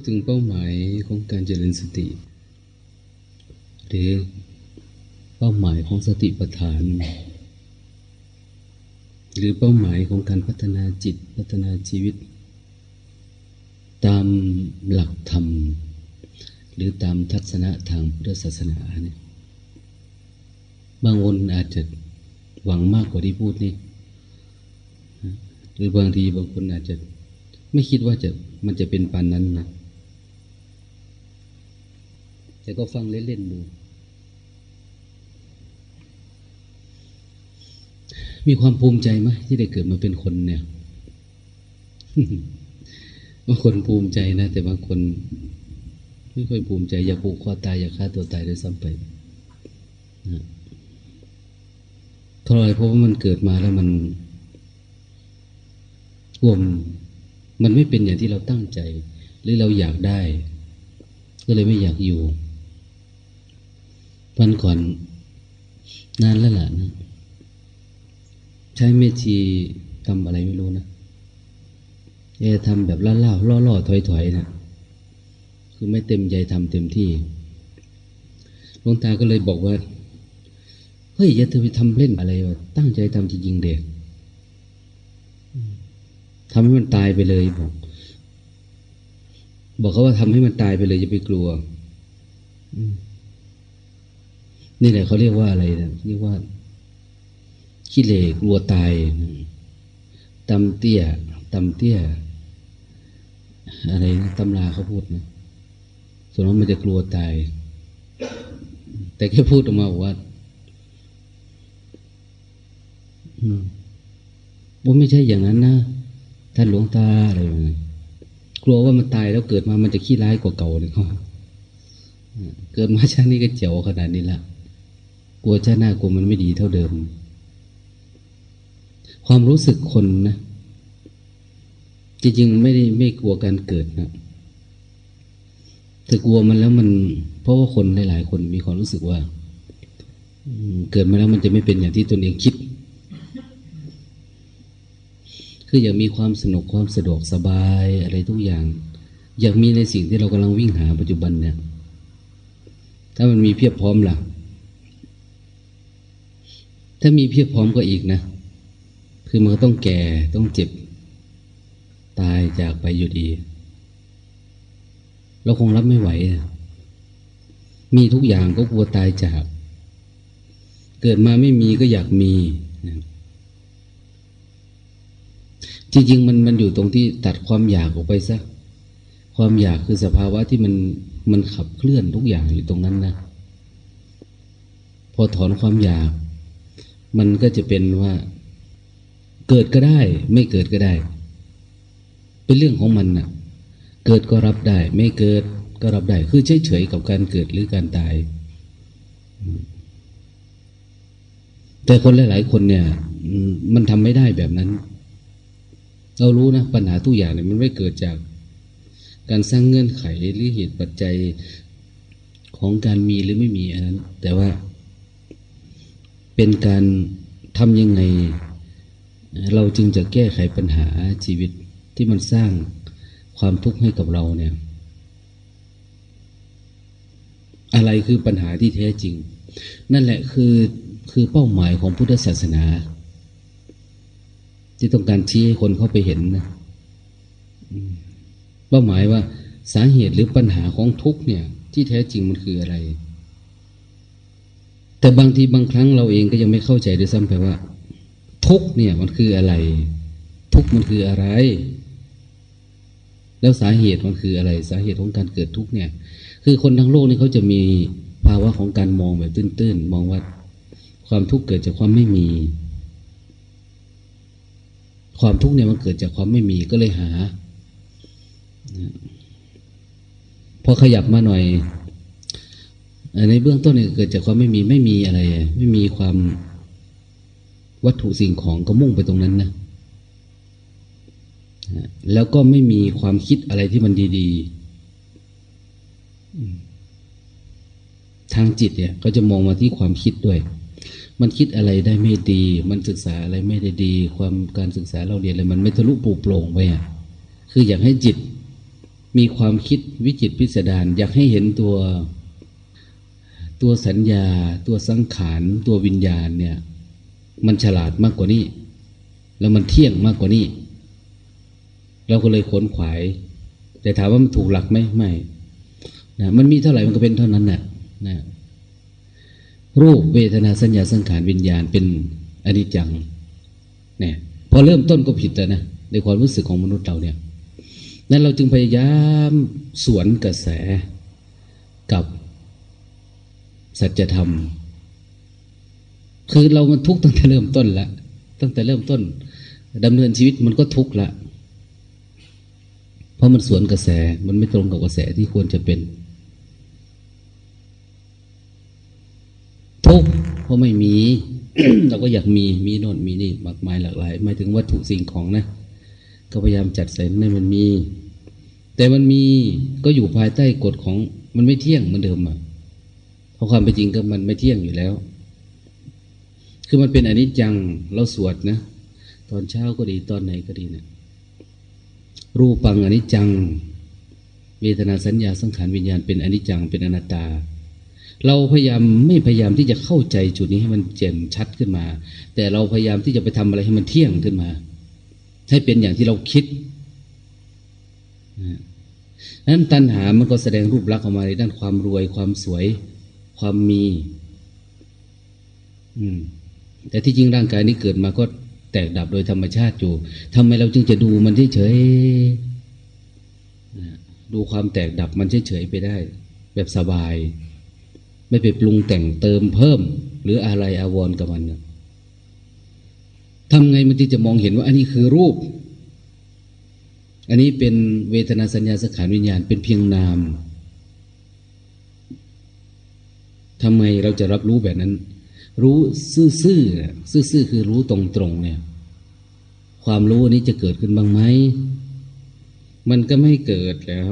ดถึงเป้าหมายของการเจริญสติ หรือเป้าหมายของสติปัฏฐาน หรือเป้าหมายของการพัฒนาจิตพัฒนาชีวิต ตามหลักธรรม หรือตามทัศนะทางพุทธศาสนาเนี่ยบางคนอาจจะหวังมากกว่าที่พูดนี่หรือบางทีบางคนอาจจะไม่คิดว่าจะมันจะเป็นปานนั้นนะ แต่ก็ฟังเล่นๆดู มีความภูมิใจไหมที่ได้เกิดมาเป็นคนเนี่ยบางคนภูมิใจนะ แต่บางคนไม่ค่อยภูมิใจ อยากผูกคอตาย อยากฆ่าตัวตายด้วยซ้ำไปนะเพราะอะไรเพราะว่ามันเกิดมาแล้วมันวมมันไม่เป็นอย่างที่เราตั้งใจ หรือเราอยากได้ ก็เลยไม่อยากอยู่ วันก่อน นานแล้วล่ะนะ ใช้เมธีทำอะไรไม่รู้นะเอทำแบบล่าล่าล่อล่อถอยถอยนะคือไม่เต็มใจทำเต็มที่หลวงตาก็เลยบอกว่า เฮ้ยอย่าเธอไปทำเล่นอะไรวะตั้งใจทำจริงๆเด็กทำให้มันตายไปเลยบอกบอกเขาว่าทำให้มันตายไปเลยอย่าไปกลัว นี่แหละเขาเรียกว่าอะไรนะเรียกว่าขี้เหลกลัวตายตำเตี้ยตำเตี้ย อะไรนะตำราเขาพูดนะส่วนมากมันจะกลัวตาย แต่แค่พูดออกมาว่าว่าไม่ใช่อย่างนั้นนะท่านหลวงตาอะไรอย่างนี้กลัวว่ามันตายแล้วเกิดมามันจะขี้ร้ายกว่าเก่าเลยเขาเกิดมาชาตินี้ก็เจ๋วขนาดนี้ละ กลัวชาติหน้ากลัวมันไม่ดีเท่าเดิม ความรู้สึกคนนะ จริงๆไม่ได้ไม่กลัวการเกิดนะแต่กลัวมันแล้วมัน เพราะว่าคนหลายๆ คนมีความรู้สึกว่าเกิดมาแล้วมันจะไม่เป็นอย่างที่ตนเองคิด คืออยากมีความสนุกความสะดวกสบายอะไรทุกอย่าง อยากมีในสิ่งที่เรากำลังวิ่งหาปัจจุบันเนี่ย ถ้ามันมีเพียบพร้อมล่ะ ถ้ามีเพียบพร้อมก็อีกนะ คือมันก็ต้องแก่ต้องเจ็บ ตายจากไปอยู่ดี เราคงรับไม่ไหว มีทุกอย่างก็กลัวตายจาก เกิดมาไม่มีก็อยากมีจริงๆมันมันอยู่ตรงที่ตัดความอยากออกไปซะความอยากคือสภาวะที่มันมันขับเคลื่อนทุกอย่างอยู่ตรงนั้นนะพอถอนความอยาก มันก็จะเป็นว่า เกิดก็ได้ ไม่เกิดก็ได้ เป็นเรื่องของมันนะ่ะ เกิดก็รับได้ ไม่เกิดก็รับได้ คือเฉยๆกับการเกิดหรือการตาย แต่คนหลาย ๆ คนเนี่ย มันทำไม่ได้แบบนั้น เรารู้นะปัญหาทุกอย่างเนี่ยมันไม่เกิดจาก การสร้างเงื่อนไขหรือเหตุปัจจัยของการมีหรือไม่มีอันนั้น แต่ว่า เป็นการทำยังไง เราจึงจะแก้ไขปัญหาชีวิตที่มันสร้างความทุกข์ให้กับเราเนี่ย อะไรคือปัญหาที่แท้จริง นั่นแหละคือคือเป้าหมายของพุทธศาสนา ที่ต้องการชี้ให้คนเข้าไปเห็นนะเป้าหมายว่าสาเหตุหรือปัญหาของทุกเนี่ย ที่แท้จริงมันคืออะไร แต่บางทีบางครั้งเราเองก็ยังไม่เข้าใจด้วยซ้ำไปว่า ทุกเนี่ยมันคืออะไร ทุกมันคืออะไร แล้วสาเหตุมันคืออะไร สาเหตุของการเกิดทุกเนี่ย คือคนทั้งโลกนี่เขาจะมีภาวะของการมองแบบตื้นๆ มองว่าความทุกข์เกิดจากความไม่มี ความทุกข์เนี่ยมันเกิดจากความไม่มีก็เลยหา พอขยับมาหน่อย ในเบื้องต้นเนี่ยเกิดจากความไม่มีไม่มีอะไร ไม่มีความวัตถุสิ่งของก็มุ่งไปตรงนั้นนะแล้วก็ไม่มีความคิดอะไรที่มันดี ๆ ทางจิตเนี่ยก็จะมองมาที่ความคิดด้วย มันคิดอะไรได้ไม่ดี มันศึกษาอะไรไม่ได้ดี ความการศึกษาเราเรียนอะไรมันไม่ทะลุปูโปร่งไปอะคืออยากให้จิต มีความคิดวิจิตพิสดารอยากให้เห็นตัว ตัวสัญญา ตัวสังขารตัววิญญาณเนี่ย มันฉลาดมากกว่านี้ แล้วมันเที่ยงมากกว่านี้ เราก็เลยขนขวาย แต่ถามว่ามันถูกหลักไหมไม่นะมันมีเท่าไหร่มันก็เป็นเท่านั้นนะนะรูปเวทนาสัญญาสังขารวิญญาณเป็นอนิจจังเนี่ยพอเริ่มต้นก็ผิดแล้วนะในความรู้สึกของมนุษย์เราเนี่ยนั้นเราจึงพยายามสวนกระแสกับ สัจธรรม คือเรามันทุกข์ตั้งแต่เริ่มต้นละตั้งแต่เริ่มต้นดำเนินชีวิตมันก็ทุกข์ละ เพราะมันสวนกระแส มันไม่ตรงกับกระแสที่ควรจะเป็น ทุกข์เพราะไม่มี เราก็อยากมีมีโน่นมีนี่มากมายหลากหลายหมายถึงวัตถุสิ่งของนะ ก็พยายามจัดใส่ให้มันมี แต่มันมีก็อยู่ภายใต้กฎของมันไม่เที่ยงเหมือนเดิมอะ ราะความเป็นจริงก็มันไม่เที่ยงอยู่แล้ว คือมันเป็นอนิจจังเราสวดนะ ตอนเช้าก็ดีตอนไหนก็ดีเนะี่ยรูปังอนิจจัง เวทนาสัญญาสังขารวิญญาณเป็นอนิจจังเป็นอนัตตา เราพยายามไม่พยายามที่จะเข้าใจจุดนี้ให้มันเจนชัดขึ้นมา แต่เราพยายามที่จะไปทำอะไรให้มันเที่ยงขึ้นมา ให้เป็นอย่างที่เราคิดนั้นตัณหามันก็แสดงรูปลักษณ์ออกมาในด้านความรวยความสวย ความมี อืม แต่ที่จริงร่างกายนี้เกิดมาก็แตกดับโดยธรรมชาติอยู่ทำไมเราจึงจะดูมันเฉยๆดูความแตกดับมันเฉยๆไปได้ แบบสบาย ไม่ไปปรุงแต่งเติมเพิ่ม หรืออะไรอาวรกับมันทำไงมันที่จะมองเห็นว่า อันนี้คือรูป อันนี้เป็นเวทนาสัญญาสังขารวิญญาณเป็นเพียงนาม ทำไมเราจะรับรู้แบบนั้น รู้ซื่อๆซื่อๆคือรู้ตรงๆเนี่ย ความรู้นี้จะเกิดขึ้นบ้างไหมมันก็ไม่เกิดแล้ว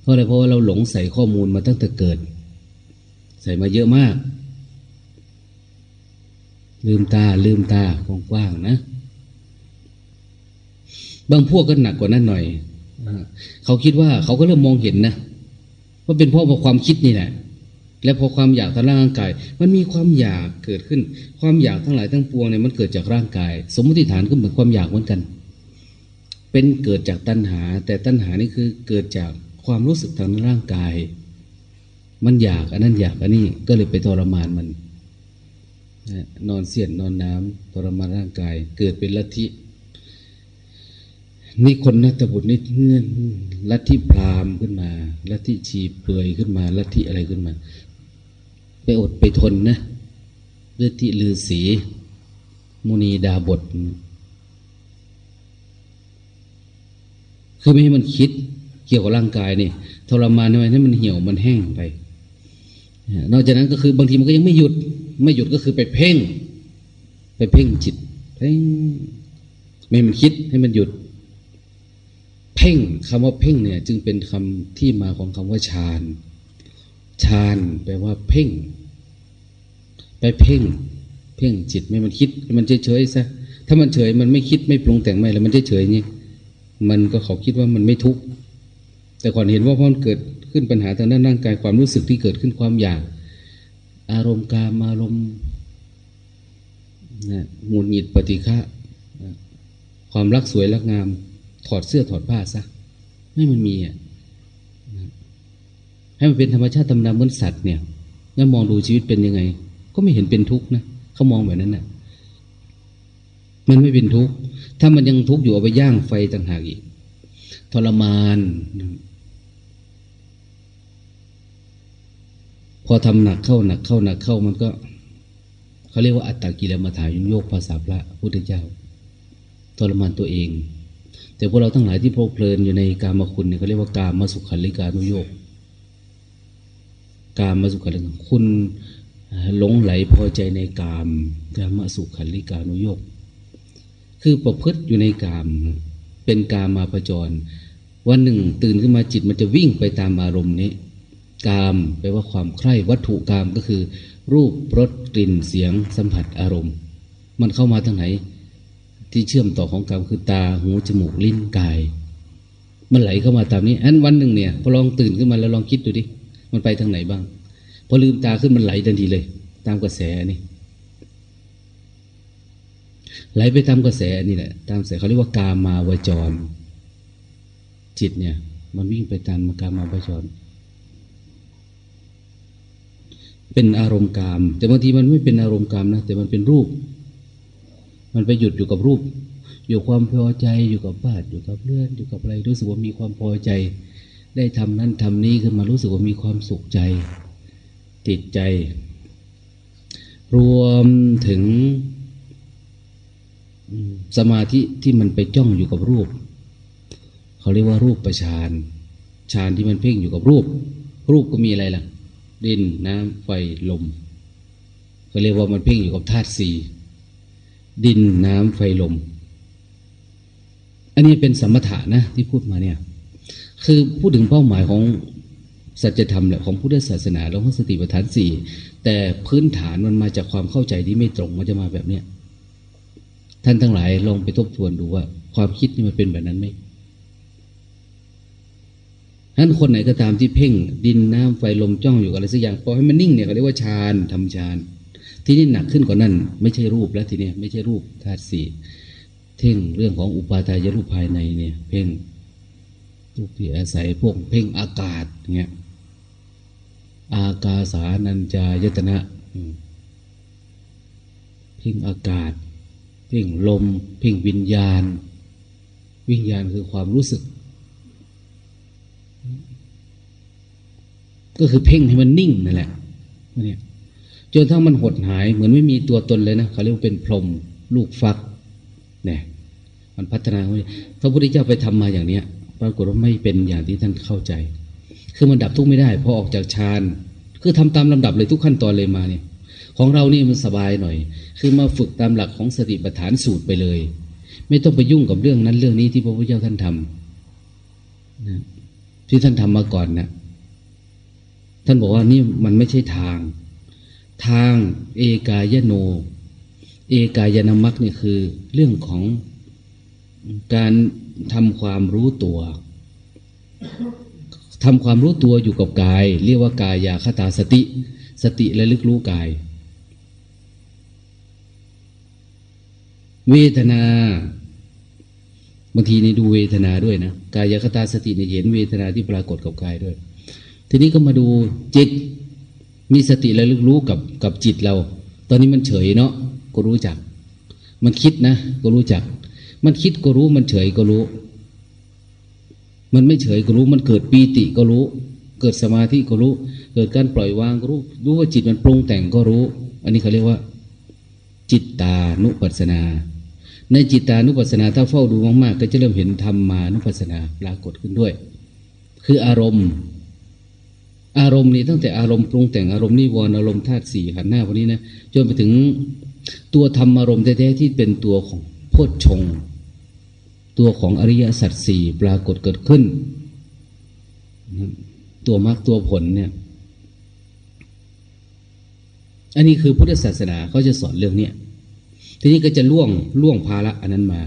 เพราะอะไรเพราะว่าเราหลงใส่ข้อมูลมาตั้งแต่เกิด ใส่มาเยอะมาก ลืมตาลืมตากว้างๆนะ บางพวกก็หนักกว่านั้นหน่อยเขาคิดว่าเขาก็เริ่มมองเห็นนะว่าเป็นเพราะความคิดนี่แหละ และพอความอยากทางร่างกาย มันมีความอยากเกิดขึ้น ความอยากทั้งหลายทั้งปวงเนี่ยมันเกิดจากร่างกาย สมมติฐานก็เหมือนความอยากเหมือนกัน เป็นเกิดจากตัณหา แต่ตัณหานี่คือเกิดจากความรู้สึกทางร่างกาย มันอยากอันนั้นอยากอันนี้ก็เลยไปทรมานมันนอนเสียนนอนน้ำทรมานร่างกาย เกิดเป็นลัทธินี่คนนัตบุตรนี่เลัทธิพราหมณ์ขึ้นมา ลัทธิชีเปลือยขึ้นมา ลัทธิอะไรขึ้นมา ไปอดไปทนนะเลือที่ลือสีมุนีดาบท คือไม่ให้มันคิดเกี่ยวกับร่างกายนี่ทรมานทำไมให้มันเหี่ยวมันแห้งไป นอกจากนั้นก็คือบางทีมันก็ยังไม่หยุด ไม่หยุดก็คือไปเพ่ง ไปเพ่งจิตเพ่งไม่ให้มันคิดให้มันหยุด เพ่งคำว่าเพ่งเนี่ย จึงเป็นคำที่มาของคำว่าฌาน ฌานแปลว่าเพ่ง ไปเพ่ง เพ่งจิตไม่มันคิด มันเฉยเฉยซะถ้ามันเฉยมันไม่คิดไม่ปรุงแต่งไม่แล้วมันเฉยเฉยนี่มันก็เขาคิดว่ามันไม่ทุกข์แต่ก่อนเห็นว่าพอมันเกิดขึ้นปัญหาทางด้านร่างกายความรู้สึกที่เกิดขึ้นความอยาก อารมณ์การอารมณ์นะหงุดหงิดปฏิฆะความรักสวยรักงาม ถอดเสื้อถอดผ้าซะไม่มันมีอะ ให้มันเป็นธรรมชาติธรรมดาเหมือนสัตว์เนี่ยแล้วมองดูชีวิตเป็นยังไง ก็ไม่เห็นเป็นทุกข์นะเขามองแบบนั้นนะ่ะ มันไม่เป็นทุกข์ถ้ามันยังทุกข์อยู่เอาไปย่างไฟต่างหากอีกทรมาน พอทำหนักเข้าหนักเข้าหนักเข้ามันก็เขาเรียกว่าอัตตากิลมัฐายุโยกภาษาพระพุทธเจ้าทรมานตัวเอง แต่พวกเราทั้งหลายที่พกเพลินอยู่ในกามคุณเนี่ยเขาเรียกว่ากามมาสุขันลิกานุโยก กามมาสุขันลิกคุณหลงไหลพอใจในกามกามสุขันลิกานุโยกคือประพฤติอยู่ในกาม เป็นกามาประจร วันหนึ่งตื่นขึ้นมาจิตมันจะวิ่งไปตามอารมณ์นี้ กามแปลว่าความใคร่วัตถุกามก็คือ รูปรสกลิ่นเสียงสัมผัสอารมณ์ มันเข้ามาทางไหน ที่เชื่อมต่อของกามคือตาหูจมูกลิ้นกาย มันไหลเข้ามาตามนี้อันวันหนึ่งเนี่ยพอลองตื่นขึ้นมาแล้วลองคิดดูดิ มันไปทางไหนบ้าง พอลืมตาขึ้นมันไหลทันทีเลย ตามกระแสนี่ไหลไปตามกระแสนี่แหละ ตามกระแสเขาเรียกว่ากามาวจร จิตเนี่ย มันวิ่งไปตามกามาวจร เป็นอารมณ์กาม แต่บางทีมันไม่เป็นอารมณ์กามนะแต่มันเป็นรูป มันไปหยุดอยู่กับรูป อยู่ความพอใจอยู่กับบ้านอยู่กับเลื่อนอยู่กับอะไรรู้สึกว่ามีความพอใจ ได้ทำนั้นทำนี้ขึ้นมารู้สึกว่ามีความสุขใจ ติดใจ รวมถึงสมาธิที่มันไปจ้องอยู่กับรูป เขาเรียกว่ารูปประชานฌานที่มันเพ่งอยู่กับรูป รูปก็มีอะไรล่ะ ดินน้ำไฟลมเขาเรียกว่ามันเพ่งอยู่กับธาตุสี่ดินน้ำไฟลม อันนี้เป็นสมถะนะที่พูดมาเนี่ย คือพูดถึงเป้าหมายของสัจธรรมแหละของพุทธศาสนาแล้วก็สติปัฏฐานสี่แต่พื้นฐานมันมาจากความเข้าใจที่ไม่ตรงมันจะมาแบบเนี้ยท่านทั้งหลายลองไปทบทวนดูว่า ความคิดนี่มันเป็นแบบนั้นไหมนั้นคนไหนก็ตามที่เพ่ง ดินน้ำไฟลมจ้องอยู่กับอะไรสักอย่างพอให้มันนิ่งเนี่ยเขาเรียกว่าฌานทำฌาน ที่นี่หนักขึ้นกว่านั้น ไม่ใช่รูปแล้วทีนี้ไม่ใช่รูปธาตุสี่เท่งเรื่องของอุปาทายรูปภายในเนี่ย เพ่ง รูปที่อาศัยพวกเพ่งอากาศเงี้ย อากาสานัญจายตนะเพ่งอากาศ เพ่งลม เพ่งวิญญาณ วิญญาณคือความรู้สึก ก็คือเพ่งให้มันนิ่งนั่นแหละเนี่ยจนทั้งมันหดหาย เหมือนไม่มีตัวตนเลยนะเขาเรียกว่าเป็นพรหมลูกฟัก เนี่ย มันพัฒนาพระพุทธเจ้าไปทำมาอย่างเนี้ย ปรากฏว่าไม่เป็นอย่างที่ท่านเข้าใจ คือมันดับทุกข์ไม่ได้พอออกจากฌานคือทำตามลำดับเลยทุกขั้นตอนเลยมาเนี่ย ของเรานี่มันสบายหน่อย คือมาฝึกตามหลักของสติปัฏฐานสูตรไปเลย ไม่ต้องไปยุ่งกับเรื่องนั้นเรื่องนี้ที่พระพุทธเจ้าท่านทำนะที่ท่านทำมาก่อนนะท่านบอกว่านี่มันไม่ใช่ทาง ทางเอกายโน เอกายนามัคนี่คือเรื่องของการ ทำความรู้ตัวทำความรู้ตัวอยู่กับกาย เรียกว่ากายยาคตาสติ สติและลึกรู้กาย เวทนาบางทีนี่ดูเวทนาด้วยนะกายคตาสติเนี่ยเห็นเวทนาที่ปรากฏกับกายด้วย ทีนี้ก็มาดูจิต มีสติและลึกรู้กับกับจิตเรา ตอนนี้มันเฉยเนาะก็รู้จัก มันคิดนะ ก็รู้จัก มันคิดก็รู้ มันเฉยก็รู้ มันไม่เฉยก็รู้ มันเกิดปีติก็รู้ เกิดสมาธิก็รู้ เกิดการปล่อยวางก็รู้ รู้ว่าจิตมันปรุงแต่งก็รู้ อันนี้เขาเรียกว่า จิตตานุปัสสนา ในจิตตานุปัสสนาถ้าเฝ้าดูมากๆ ก็จะเริ่มเห็นธรรมานุปัสสนาปรากฏขึ้นด้วย คืออารมณ์ อารมณ์นี้ตั้งแต่อารมณ์ปรุงแต่งอารมณ์นิวรณ์อารมณ์ธาตุสี่ขันธ์หน้าวกนี้นะจนไปถึงตัวธรรมอารมณ์แท้ๆที่เป็นตัวของโพชฌง ตัวของอริยสัจสี่ปรากฏเกิดขึ้น ตัวมรรคตัวผลเนี่ย อันนี้คือพุทธศาสนาเขาจะสอนเรื่องเนี้ยทีนี้ก็จะล่วงล่วงภาระอันนั้นมา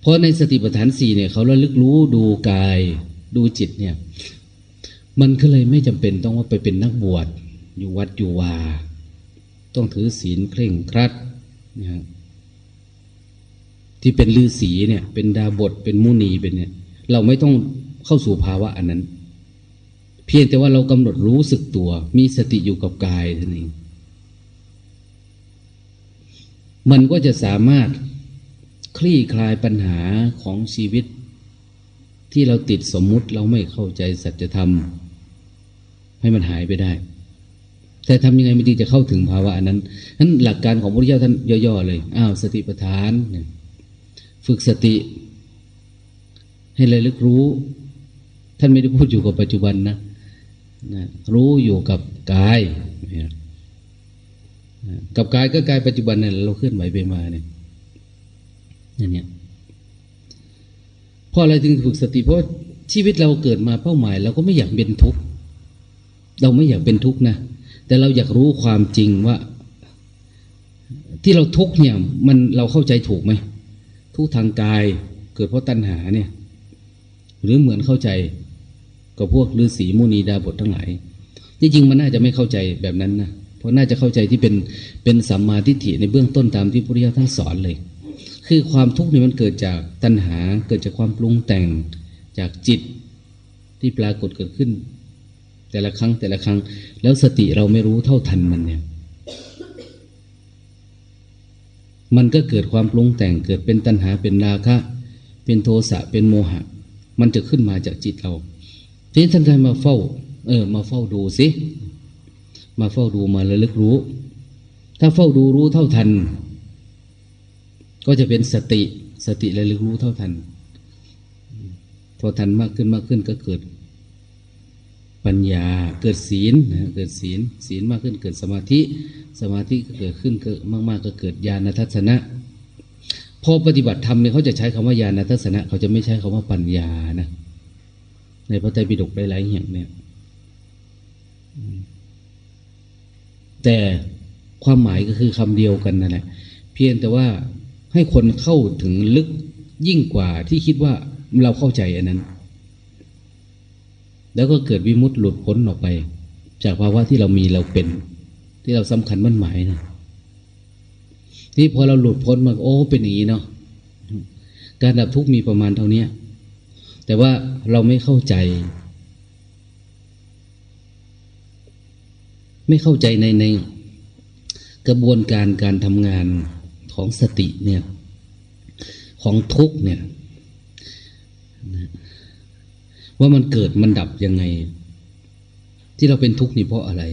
เพราะในสติปัฏฐานสี่เนี่ยเขาระลึกรู้ดูกายดูจิตเนี่ย มันก็เลยไม่จำเป็นต้องว่าไปเป็นนักบวชอยู่วัดอยู่วา ต้องถือศีลเคร่งครัดนะ ที่เป็นลือศีเนี่ย เป็นดาบทเป็นมุนีเป็นเนี่ย เราไม่ต้องเข้าสู่ภาวะอันนั้น เพียงแต่ว่าเรากำหนดรู้สึกตัว มีสติอยู่กับกายเท่านั้นมันก็จะสามารถคลี่คลายปัญหาของชีวิต ที่เราติดสมมุติเราไม่เข้าใจสัจธรรม ให้มันหายไปได้ แต่ทำยังไงมันจึงจะเข้าถึงภาวะนั้นนั้นหลักการของพระพุทธเจ้าท่านย่อๆเลย อ้าวสติปัฏฐานเนี่ย ฝึกสติ ให้เลยลึกรู้ ท่านไม่ได้พูดอยู่กับปัจจุบันนะนะรู้อยู่กับกายกับกายก็กายปัจจุบันเนี่ยเราเคลื่อนไหวไปมาเนี่ยอย่างนี้เพราะอะไรถึงฝึกสติเพราะชีวิตเราเกิดมาเป้าหมาย เราก็ไม่อยากเป็นทุกข์เราไม่อยากเป็นทุกข์นะแต่เราอยากรู้ความจริงว่า ที่เราทุกข์เนี่ย มันเราเข้าใจถูกไหม ทุกทางกายเกิดเพราะตัณหาเนี่ยหรือเหมือนเข้าใจกับพวกฤาษีมุนีดาบททั้งหลายที่จริงมันน่าจะไม่เข้าใจแบบนั้นนะเพราะน่าจะเข้าใจที่เป็นเป็นสัมมาทิฏฐิในเบื้องต้นตามที่พระพุทธเจ้าท่านสอนเลย คือความทุกข์นี่มันเกิดจากตัณหาเกิดจากความปรุงแต่งจากจิตที่ปรากฏเกิดขึ้น แต่ละครั้งแต่ละครั้ง แล้วสติเราไม่รู้เท่าทันมันเนี่ย มันก็เกิดความปรุงแต่งเกิดเป็นตัณหาเป็นราคะ เป็นโทสะเป็นโมหะ มันจะขึ้นมาจากจิตเรา ทีนี้ท่านได้มาเฝ้า เออ มาเฝ้าดูสิ มาเฝ้าดูมาระลึกรู้ ถ้าเฝ้าดูรู้เท่าทัน ก็จะเป็นสติสติระลึกรู้เท่าทัน พอทันมากขึ้นมากขึ้นก็เกิด ปัญญาเกิดศีลนะเกิดศีลศีลมากขึ้นเกิดสมาธิ สมาธิเกิดขึ้นเกิดมากๆก็เกิดญาณทัศนะพอปฏิบัติธรรมเนี่ยเขาจะใช้คำว่าญาณทัศนะ เขาจะไม่ใช้คำว่าปัญญานะ ในพระไตรปิฎกหลายๆอย่างเนี่ยแต่ความหมายก็คือคำเดียวกันนั่นแหละเพียงแต่ว่าให้คนเข้าถึงลึกยิ่งกว่าที่คิดว่าเราเข้าใจอันนั้น แล้วก็เกิดวิมุตต์หลุดพ้นออกไป จากภาวะที่เรามีเราเป็น ที่เราสำคัญมั่นหมายนะที่พอเราหลุดพ้นมาโอ้เป็นอย่างนี้เนาะการดับทุกข์มีประมาณเท่านี้แต่ว่าเราไม่เข้าใจ ไม่เข้าใจในในกระบวนการการทำงานของสติเนี่ยของทุกเนี่ยว่ามันเกิดมันดับยังไง ที่เราเป็นทุกข์นี่เพราะอะไร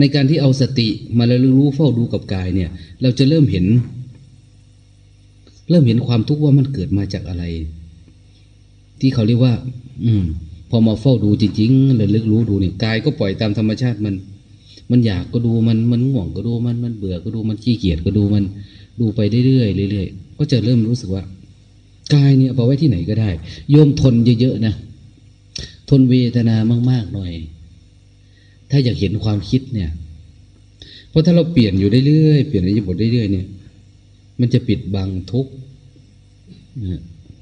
ในการที่เอาสติมาแล้วรู้เฝ้าดูกับกายเนี่ย เราจะเริ่มเห็น เริ่มเห็นความทุกข์ว่ามันเกิดมาจากอะไร ที่เขาเรียกว่า อืม พอมาเฝ้าดูจริงๆระลึกรู้ดูเนี่ยกายก็ปล่อยตามธรรมชาติมัน มันอยากก็ดูมันมันง่วงก็ดูมันมันเบื่อก็ดูมันขี้เกียจก็ดูมัน ดูไปเรื่อยๆเรื่อยๆก็จะเริ่มรู้สึกว่ากายเนี่ยเอาไว้ที่ไหนก็ได้ โยมทนเยอะๆนะทนเวทนามาก ๆ หน่อย ถ้าอยากเห็นความคิดเนี่ย เพราะถ้าเราเปลี่ยนอยู่เรื่อยๆเปลี่ยนในบทเรื่อยๆเนี่ย มันจะปิดบังทุก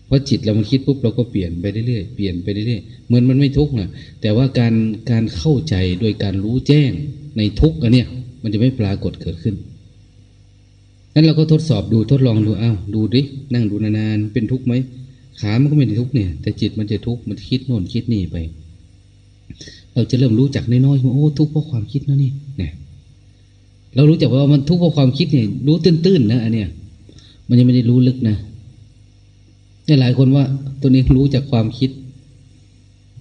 เพราะจิตเรามันคิดปุ๊บเราก็เปลี่ยนไปเรื่อยๆเปลี่ยนไปเรื่อยๆเหมือนมันไม่ทุกข์นะแต่ว่าการการเข้าใจโดยการรู้แจ้งในทุกข์อันเนี้ยมันจะไม่ปรากฏเกิดขึ้นนั้นเราก็ทดสอบดูทดลองดูอ้าวดูดินั่งดูนานๆเป็นทุกข์ไหมขามันก็ไม่ได้ทุกข์เนี่ย แต่จิตมันจะทุกข์มันคิดโน่นคิดนี่ไป เราจะเริ่มรู้จักน้อยๆว่าโอ้ทุกข์เพราะความคิดนะนี่เนี่ยเรารู้จักว่ามันทุกข์เพราะความคิดเนี่ยรู้ตื้นๆนะอันเนี้ยมันยังไม่ได้รู้ลึกนะนี่หลายคนว่าตัวเองรู้จากความคิด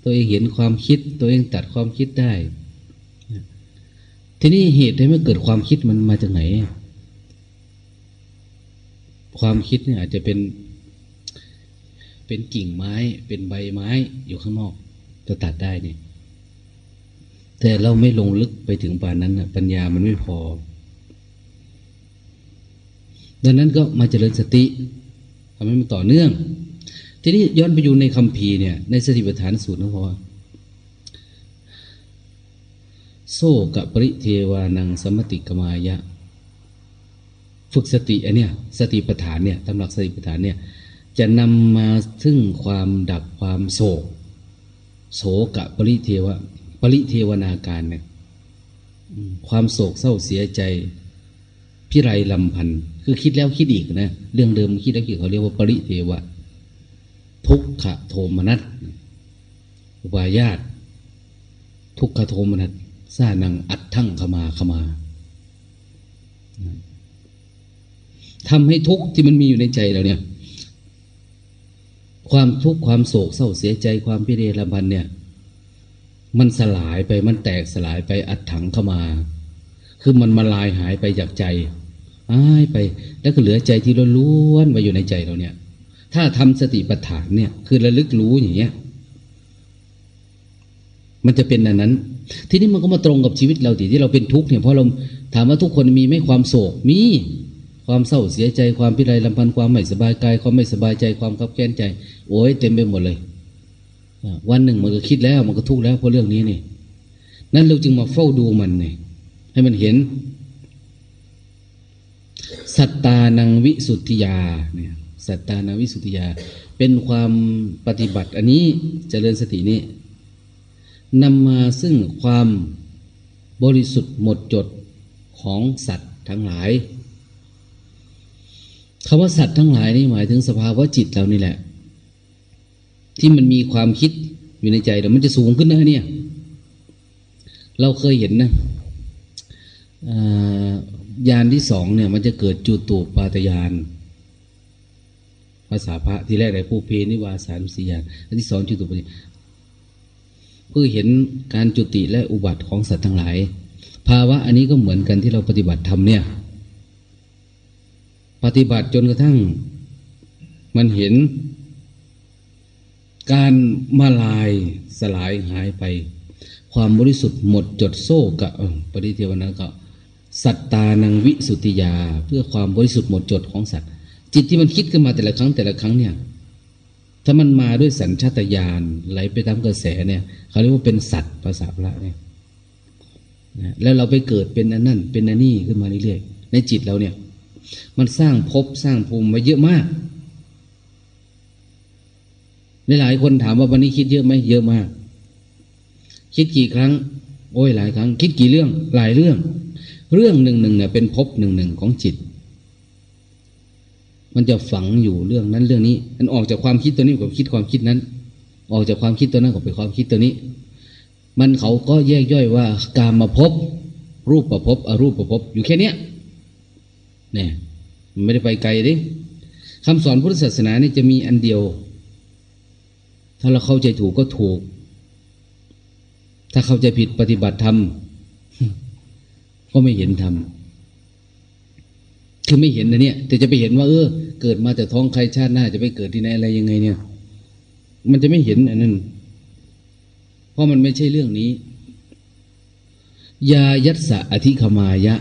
ตัวเองเห็นความคิด ตัวเองตัดความคิดได้ ทีนี้เหตุให้มันเกิดความคิดมันมาจากไหน ความคิดเนี่ยอาจจะเป็น เป็นกิ่งไม้ เป็นใบไม้อยู่ข้างนอกจะตัดได้เนี่ย แต่เราไม่ลงลึกไปถึงป่านนั้นนะปัญญามันไม่พอ ดังนั้นก็มาเจริญสติทำให้มันต่อเนื่อง ทีนี้ย้อนไปอยู่ในคำพีเนี่ย ในสติปัฏฐานสูตรนะพอโซกะปริเทวานังสมติกมายะ ฝึกสติอันเนี้ยสติปัฏฐานเนี่ยตำหลักสติปัฏฐานเนี่ย จะนำมาซึ่งความดับความโศกโศกะปริเทวะ ปริเทวนาการเนี่ยความโศกเศร้าเสียใจ พิไรลำพัน คือคิดแล้วคิดอีกนะ เรื่องเดิมคิดแล้วคิดเขาเรียกว่าปริเทวะ ทุกขโทมนัสวายาตทุกขโทมนัสสานังอัดทั้งขมาขมาทำให้ทุกข์ที่มันมีอยู่ในใจเราเนี่ย ความทุกข์ความโศกเศร้าเสียใจความพิเรลำพันเนี่ย มันสลายไปมันแตกสลายไปอัดถังเข้ามา คือมันมาลายหายไปจากใจหายไป แล้วก็เหลือใจที่ล้วนๆไว้อยู่ในใจเราเนี่ย ถ้าทำสติปัฏฐานเนี่ย คือระลึกรู้อย่างเงี้ย มันจะเป็นอันนั้น ทีนี้มันก็มาตรงกับชีวิตเราที่ที่เราเป็นทุกข์เนี่ยเพราะเราถามว่าทุกคนมีไม่ความโศกมีความเศร้าเสียใจความพิไรลำพันธ์ความไม่สบายกายความไม่สบายใจความขับแค้นใจ โอ้ยเต็มไปหมดเลย วันหนึ่งมันก็คิดแล้ว มันก็ทุกข์แล้วเพราะเรื่องนี้นี่ นั่นเราจึงมาเฝ้าดูมันนี่ให้มันเห็น สัตตานังวิสุทธิยาเนี่ยสัตตานาวิสุทธิยา เป็นความปฏิบัติ อันนี้เจริญสตินี้นำมาซึ่งความบริสุทธิ์หมดจดของสัตว์ทั้งหลายคำว่าสัตว์ทั้งหลายนี่หมายถึงสภาวะจิตเรานี่แหละ ที่มันมีความคิดอยู่ในใจเรามันจะสูงขึ้นนะเนี่ย เราเคยเห็นนะยานที่สองเนี่ย มันจะเกิดจุตูปาตยานภาษาพระที่แรกได้ผู้เพนิวาสารสียานอันที่สองจุตูปาตยานเพื่อเห็นการจุติและอุบัติของสัตว์ทั้งหลาย ภาวะอันนี้ก็เหมือนกันที่เราปฏิบัติทำเนี่ย ปฏิบัติจนกระทั่ง มันเห็น การมาลายสลายหายไป ความบริสุทธิ์หมดจดโซ่กับปริเทวนาก็สัตตานังวิสุติยา เพื่อความบริสุทธิ์หมดจดของสัตว์ จิตที่มันคิดขึ้นมาแต่ละครั้งแต่ละครั้งเนี่ย ถ้ามันมาด้วยสัญชาตญาณไหลไปตามกระแสเนี่ยเขาเรียกว่าเป็นสัตว์ภาษาพระเนี่ยนะแล้วเราไปเกิดเป็นอันนั่นเป็นอันนี้ขึ้นมาเรื่อยๆในจิตเราเนี่ย มันสร้างภพสร้างภูมิมาเยอะมาก หลายคนถามว่าวันนี้คิดเยอะไหมเยอะมาก คิดกี่ครั้ง โอ้ยหลายครั้ง คิดกี่เรื่อง หลายเรื่อง เรื่องหนึ่งหนึ่งเนี่ยเป็นภพหนึ่งหนึ่งของจิต มันจะฝังอยู่เรื่องนั้นเรื่องนี้ มันออกจากความคิดตัวนี้กับคิดความคิดนั้น ออกจากความคิดตัวนั้นกับไปความคิดตัวนี้ มันเขาก็แยกย่อยว่าการมาพบรูปประพบอรูปประพบอยู่แค่เนี้ยเนี่ยไม่ได้ไปไกลดิคำสอนพุทธศาสนานี่จะมีอันเดียว ถ้าเราเข้าใจถูกก็ถูก ถ้าเข้าใจผิดปฏิบัติธรรมก็ไม่เห็นธรรมคือไม่เห็นนะเนี่ย แต่จะไปเห็นว่า เออ เกิดมาแต่ท้องใครชาติหน้า จะไปเกิดที่ไหนอะไรยังไง เนี่ย มันจะไม่เห็นอันนั้น เพราะมันไม่ใช่เรื่องนี้ ยายัตสะอธิคมายะ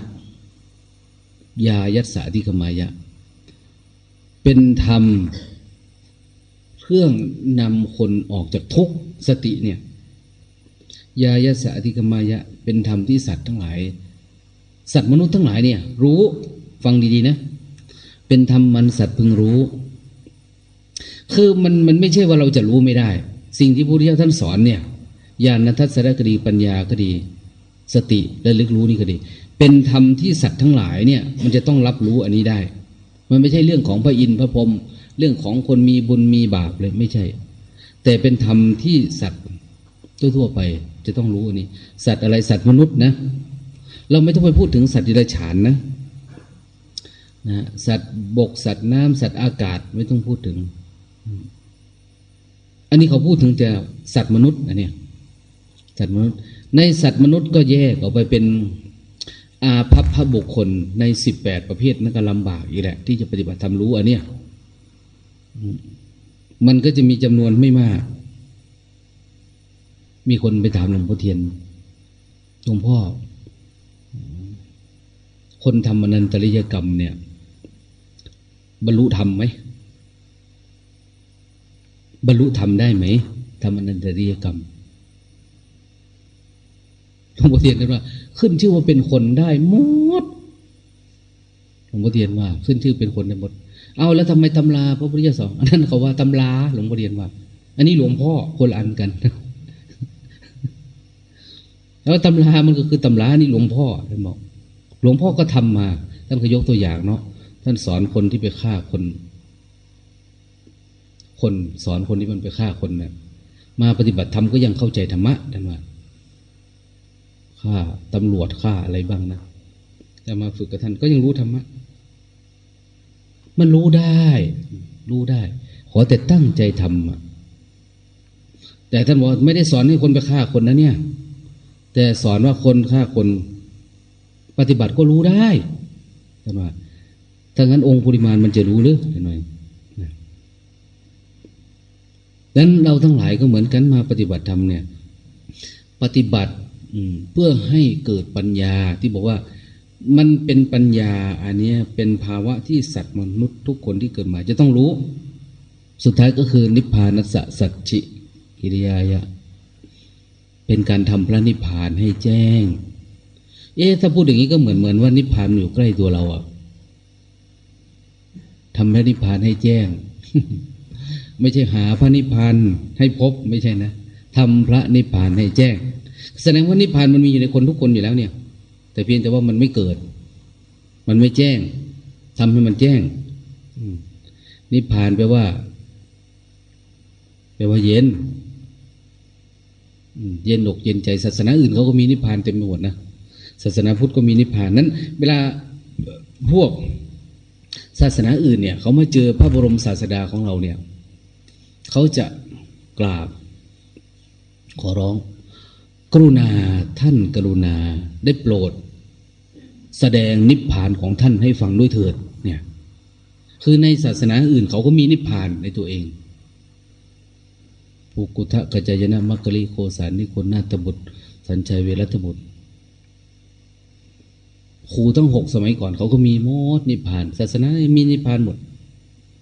ยายัตสะอธิคมายะ เป็นธรรม เครื่องนำคนออกจากทุกสติเนี่ยยายัสะอธิคมายะเป็นธรรมที่สัตว์ทั้งหลาย สัตว์มนุษย์ทั้งหลายเนี่ย รู้ฟังดีๆนะ เป็นธรรมมันสัตว์พึงรู้ คือมันมันไม่ใช่ว่าเราจะรู้ไม่ได้ สิ่งที่พระพุทธเจ้าท่านสอนเนี่ยญาณทัศนคดีปัญญาก็ดี สติและลึกรู้นี่ก็ดี เป็นธรรมที่สัตว์ทั้งหลายเนี่ย มันจะต้องรับรู้อันนี้ได้ มันไม่ใช่เรื่องของพระอินทร์พระพรหม เรื่องของคนมีบุญมีบาปเลยไม่ใช่ แต่เป็นธรรมที่สัตว์ทั่วๆไป จะต้องรู้อันนี้ สัตว์อะไรสัตว์มนุษย์นะ เราไม่ต้องไปพูดถึงสัตว์ดิบฉานนะนะสัตว์บกสัตว์น้ำสัตว์อากาศไม่ต้องพูดถึง อันนี้เขาพูดถึงจะสัตว์มนุษย์อันนี้สัตว์มนุษย์ ในสัตว์มนุษย์ก็แยกออกไปเป็นอาภัพพบุคคลในสิบแปดประเภทนั่นก็ลำบากอีกแหละ ที่จะปฏิบัติธรรมรู้อันเนี้ย มันก็จะมีจำนวนไม่มาก มีคนไปถามหลวงพ่อเทียนหลวงพ่อ คนทำอนันตริยกรรมเนี่ย บรรลุธรรมไหม บรรลุธรรมได้ไหมทำอนันตริยกรรมหลวงพ่อเทียนว่า ขึ้นชื่อว่าเป็นคนได้หมดหลวงพ่อเทียนว่า ขึ้นชื่อเป็นคนได้หมด เอาแล้วทำไมตำราพระพุทธเจ้าสอนอันนั้นเขาว่าตำราหลวงพ่อเทียนว่า อันนี้หลวงพ่อคนอันกัน แล้วตำรามันก็คือตำรานี่หลวงพ่อท่านบอก หลวงพ่อก็ทำมาท่านก็ยกตัวอย่างเนาะท่านสอนคนที่ไปฆ่าคน คนสอนคนที่มันไปฆ่าคนเนะี่ยมาปฏิบัติธรรมก็ยังเข้าใจธรรมะท่านว่าฆ่าตำรวจฆ่าอะไรบ้างนะแต่มาฝึกกับท่านก็ยังรู้ธรรมะ มันรู้ได้ รู้ได้ ขอแต่ตั้งใจทำแต่ท่านบอกไม่ได้สอนให้คนไปฆ่าคนนะเนี่ย แต่สอนว่าคนฆ่าคนปฏิบัติก็รู้ได้ใช่ไหมถ้างั้นองค์ปริมาณมันจะรู้หรือเห็นไหมดังนั้นเราทั้งหลายก็เหมือนกันมาปฏิบัติธรรมเนี่ย ปฏิบัติเพื่อให้เกิดปัญญาที่บอกว่า มันเป็นปัญญาอันนี้เป็นภาวะที่สัตว์มนุษย์ทุกคนที่เกิดมาจะต้องรู้ สุดท้ายก็คือนิพพานัสสัจจิกิริยายะ เป็นการทำพระนิพพานให้แจ้ง เอ๊ะถ้าพูดอย่างนี้ก็เหมือนเหมือนว่านิพพานอยู่ใกล้ตัวเราอะทำพระนิพพานให้แจ้ง ไม่ใช่หาพระนิพพานให้พบไม่ใช่นะทำพระนิพพานให้แจ้ง แสดงว่านิพพานมันมีอยู่ในคนทุกคนอยู่แล้วเนี่ย แต่เพียงแต่ว่ามันไม่เกิด มันไม่แจ้งทำให้มันแจ้งนิพพานแปลว่า แปลว่าเย็นเย็นอกเย็นใจศาสนาอื่นเขาก็มีนิพพานเต็มไปหมดนะศาสนาพุทธก็มีนิพพานนั้น เวลาพวกศาสนาอื่นเนี่ย เขามาเจอพระบรมศาสดาของเราเนี่ย เขาจะกราบ ขอร้อง กรุณาท่านกรุณาได้โปรด แสดงนิพพานของท่านให้ฟังด้วยเถิด เนี่ย คือในศาสนาอื่นเขาก็มีนิพพานในตัวเองภูกุทะกัจจยนะมัคคลิโคสารนิคนนาตบุตร สัญชัยเวรัตบุตรครูทั้งหกสมัยก่อนเขาก็มีมดนิพพาน ศาสนามีนิพพานหมด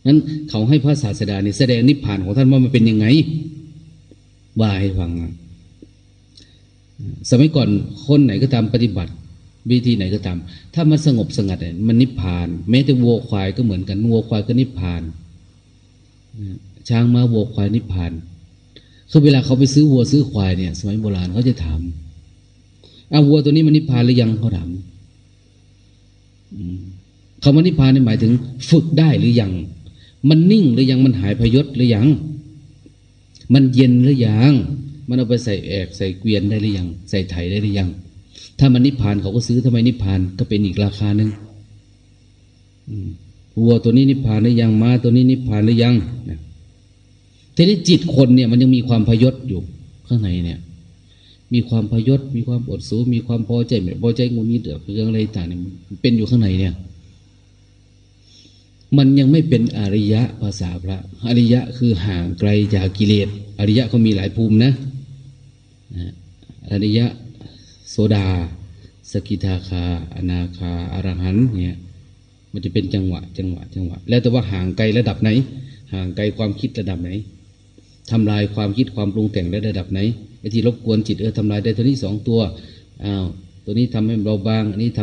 นั้นเขาให้พระศาสดาเนี่ยแสดงนิพพานของท่านว่ามันเป็นยังไงว่าให้ฟัง สมัยก่อนคนไหนก็ตามปฏิบัติ วิธีไหนก็ตาม ถ้ามันสงบสงัดมันนิพพาน แม้แต่วัวควายก็เหมือนกันวัวควายก็นิพพานช้างมาวัวควายนิพพานคือเวลาเขาไปซื้อวัวซื้อควายเนี่ย สมัยโบราณเขาจะถามอาวัวตัวนี้มันนิพพานหรือยังเขาถามคำว่านิพพานนี่หมายถึง ฝึกได้หรือยัง มันนิ่งหรือยังมันหายพยศหรือยัง มันเย็นหรือยัง มันเอาไปใส่แอกใส่เกวียนได้หรือยัง ใส่ไถได้หรือยัง ถ้ามันนิพพานเขาก็ซื้อทำไมนิพพานก็เป็นอีกราคาหนึ่งวัวตัวนี้นิพพานหรือยังม้าตัวนี้นิพพานหรือยังทีนี้จิตคนเนี่ย มันยังมีความพยศอยู่ข้างในเนี่ย มีความพยศ มีความอดสูมีความพอใจไม่พอใจงูนี้เดือดเรื่องอะไรต่างเนี่ยเป็นอยู่ข้างในเนี่ย มันยังไม่เป็นอริยะภาษาพระอริยะคือห่างไกลจากกิเลสอริยะเขามีหลายภูมินะอริยะ โสดา สกิทาคา อนาคาอรหันเนี่ยมันจะเป็นจังหวะ จังหวะ จังหวะ แล้วแต่ว่าห่างไกลระดับไหน ห่างไกลความคิดระดับไหนทำลายความคิดความปรุงแต่งระดับไหนไอ้ที่รบกวนจิตเออทำลายได้ตัวนี้สองตัวอ้าวตัวนี้ทำให้เราบางอันนี้ท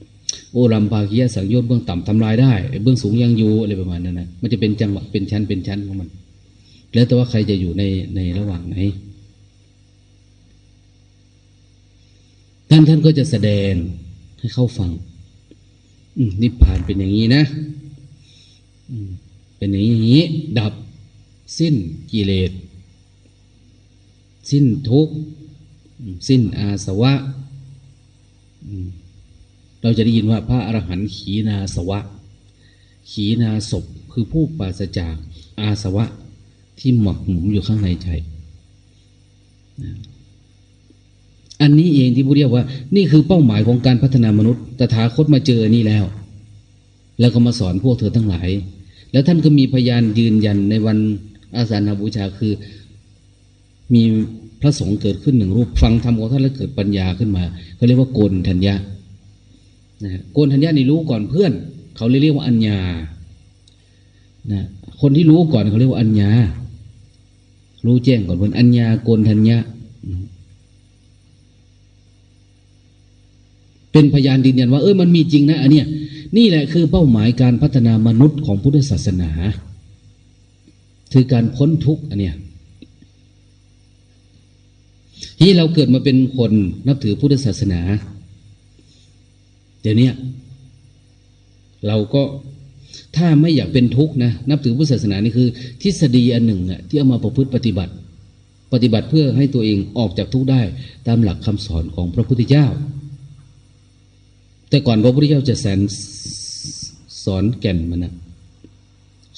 ำโอรัมภาคียสังโยชน์เบื้องต่ำทำลายได้เบื้องสูงยังอยู่อะไรประมาณนั้นนะมันจะเป็นจังหวะเป็นชั้นเป็นชั้นของมัน แล้วแต่ว่าใครจะอยู่ในในระหว่างไหน ท่านท่านก็จะแสดงให้เข้าฟังนิพพานเป็นอย่างนี้นะเป็นอย่างนี้ ดับสิ้นกิเลส สิ้นทุกข์สิ้นอาสวะ เราจะได้ยินว่าพระอรหันต์ขีนาสวะ ขีนาศพคือผู้ปราศจากอาสวะที่หมักหมมอยู่ข้างในใจ อันนี้เองที่พูดเรียกว่า นี่คือเป้าหมายของการพัฒนามนุษย์ตถาคตมาเจอนี่แล้ว แล้วก็มาสอนพวกเธอทั้งหลาย แล้วท่านก็มีพยานยืนยันในวันอาสาฬหบูชาคือ มีพระสงฆ์เกิดขึ้นหนึ่งรูปฟังธรรมของท่านแล้วเกิดปัญญาขึ้นมาเขาเรียกว่าโกนทัญญานะโกนทัญญานี่รู้ก่อนเพื่อน เขาเรียกว่าอัญญานะคนที่รู้ก่อนเขาเรียกว่าอัญญารู้แจ้งก่อนเพื่อนอัญญาโกนทัญญา เป็นพยานยืนยันว่าเออมันมีจริงนะอันเนี้ยนี่แหละคือเป้าหมายการพัฒนามนุษย์ของพุทธศาสนา คือการพ้นทุกข์อันเนี้ยที่เราเกิดมาเป็นคนนับถือพุทธศาสนา เดี๋ยวนี้เราก็ถ้าไม่อยากเป็นทุกข์นะนับถือพุทธศาสนานี่คือ ทฤษฎีอันหนึ่งอะที่เอามาประพฤติปฏิบัติ ปฏิบัติเพื่อให้ตัวเองออกจากทุกข์ได้ ตามหลักคำสอนของพระพุทธเจ้า แต่ก่อนพระพุทธเจ้าจะแสนสอนแก่นมันนะ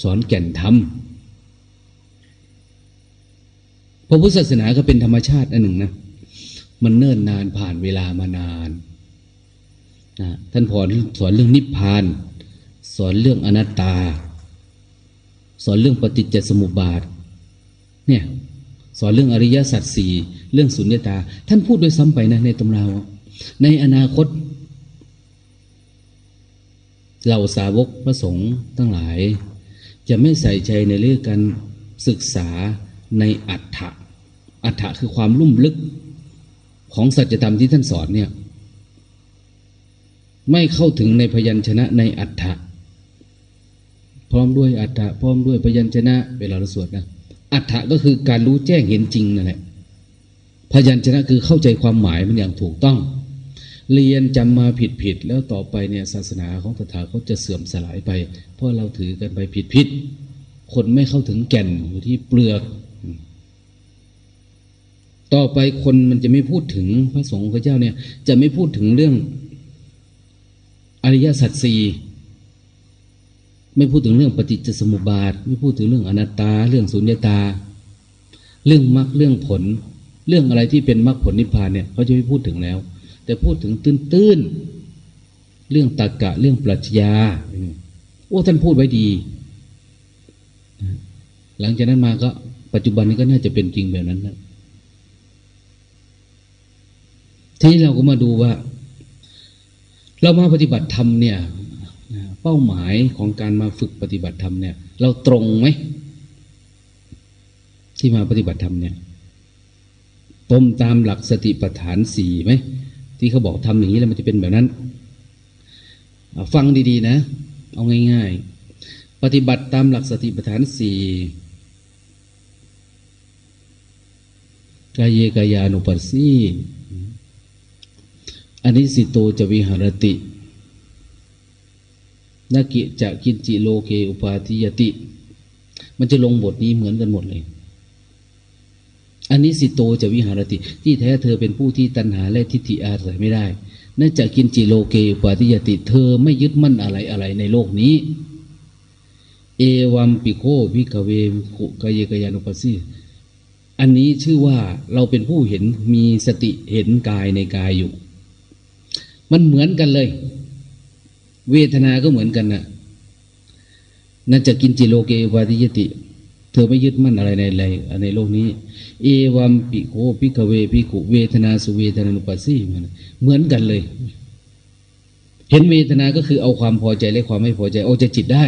สอนแก่นธรรมพระพุทธศาสนาก็เป็นธรรมชาติอันหนึ่งนะมันเนิ่นนานผ่านเวลามานานนะท่านพอนสอนเรื่องนิพพาน สอนเรื่องอนัตตา สอนเรื่องปฏิจจสมุปบาท เนี่ยสอนเรื่องอริยสัจสี่เรื่องสุญญตา ท่านพูดโดยซ้ำไปนะในตำราในอนาคต เหล่าสาวกพระสงฆ์ทั้งหลาย จะไม่ใส่ใจในเรื่องการศึกษาในอัฏฐะอัฏฐะคือความลุ่มลึกของสัจธรรมที่ท่านสอนเนี่ย ไม่เข้าถึงในพยัญชนะในอัฏฐะพร้อมด้วยอัฏฐะพร้อมด้วยพยัญชนะ เวลาเราสวดนะอัฏฐะก็คือการรู้แจ้งเห็นจริงนั่นแหละพยัญชนะคือเข้าใจความหมายมันอย่างถูกต้อง เรียนจำมาผิดผิดแล้วต่อไปเนี่ยศาสนาของตถาคตจะเสื่อมสลายไป เพราะเราถือกันไปผิดผิดคนไม่เข้าถึงแก่นอยู่ที่เปลือก ต่อไปคนมันจะไม่พูดถึงพระสงฆ์พระเจ้าเนี่ย จะไม่พูดถึงเรื่อง อริยสัจสี่ไม่พูดถึงเรื่องปฏิจจสมุปบาท ไม่พูดถึงเรื่องอนัตตา เรื่องสุญญตา เรื่องมรรคเรื่องผล เรื่องอะไรที่เป็นมรรคผลนิพพานเนี่ยเขาจะไม่พูดถึงแล้ว แต่พูดถึงตื้นๆ เรื่องตรกกะเรื่องปรัชญาโอ้ท่านพูดไว้ดี หลังจากนั้นมาก็ ปัจจุบันนี้ก็น่าจะเป็นจริงแบบนั้นนะทีนี้เราก็มาดูว่า เรามาปฏิบัติธรรมเนี่ยเป้าหมายของการมาฝึกปฏิบัติธรรมเนี่ย เราตรงไหมที่มาปฏิบัติธรรมเนี่ยตมตามหลักสติปัฏฐานสี่ไหม ที่เขาบอกทำอย่างนี้แล้วมันจะเป็นแบบนั้น ฟังดีๆนะ เอาง่าย ๆ ปฏิบัติตามหลักสติปัฏฐานสี่กายเยกายานุปัสสีอันนี้สิโตจะวิหารตินากิจะกินจิโลเกอุปาทิยติ มันจะลงบทนี้เหมือนกันหมดเลย อันนี้สิโตจะวิหารติ ที่แท้เธอเป็นผู้ที่ตัณหาและทิฏฐิอาศัยไม่ได้น่าจะกินจิโลเกอุปาทิยติ เธอไม่ยึดมั่นอะไรอะไรในโลกนี้ เอวัมปิโควิกเวขุกายกยานุปัสสีอันนี้ชื่อว่าเราเป็นผู้เห็นมีสติเห็นกายในกายอยู่ มันเหมือนกันเลย เวทนาก็เหมือนกันน่ะนะ จะกิญจิโลเก อุปาทิยติ เธอไม่ยึดมั่นอะไรในอะไรในโลกนี้ เอวัมปิโข ภิกขเว ภิกขุเวทนาสุเวทนานุปัสสีเหมือนกันเลย เห็นเวทนาก็คือเอาความพอใจและความไม่พอใจออกจากจิตได้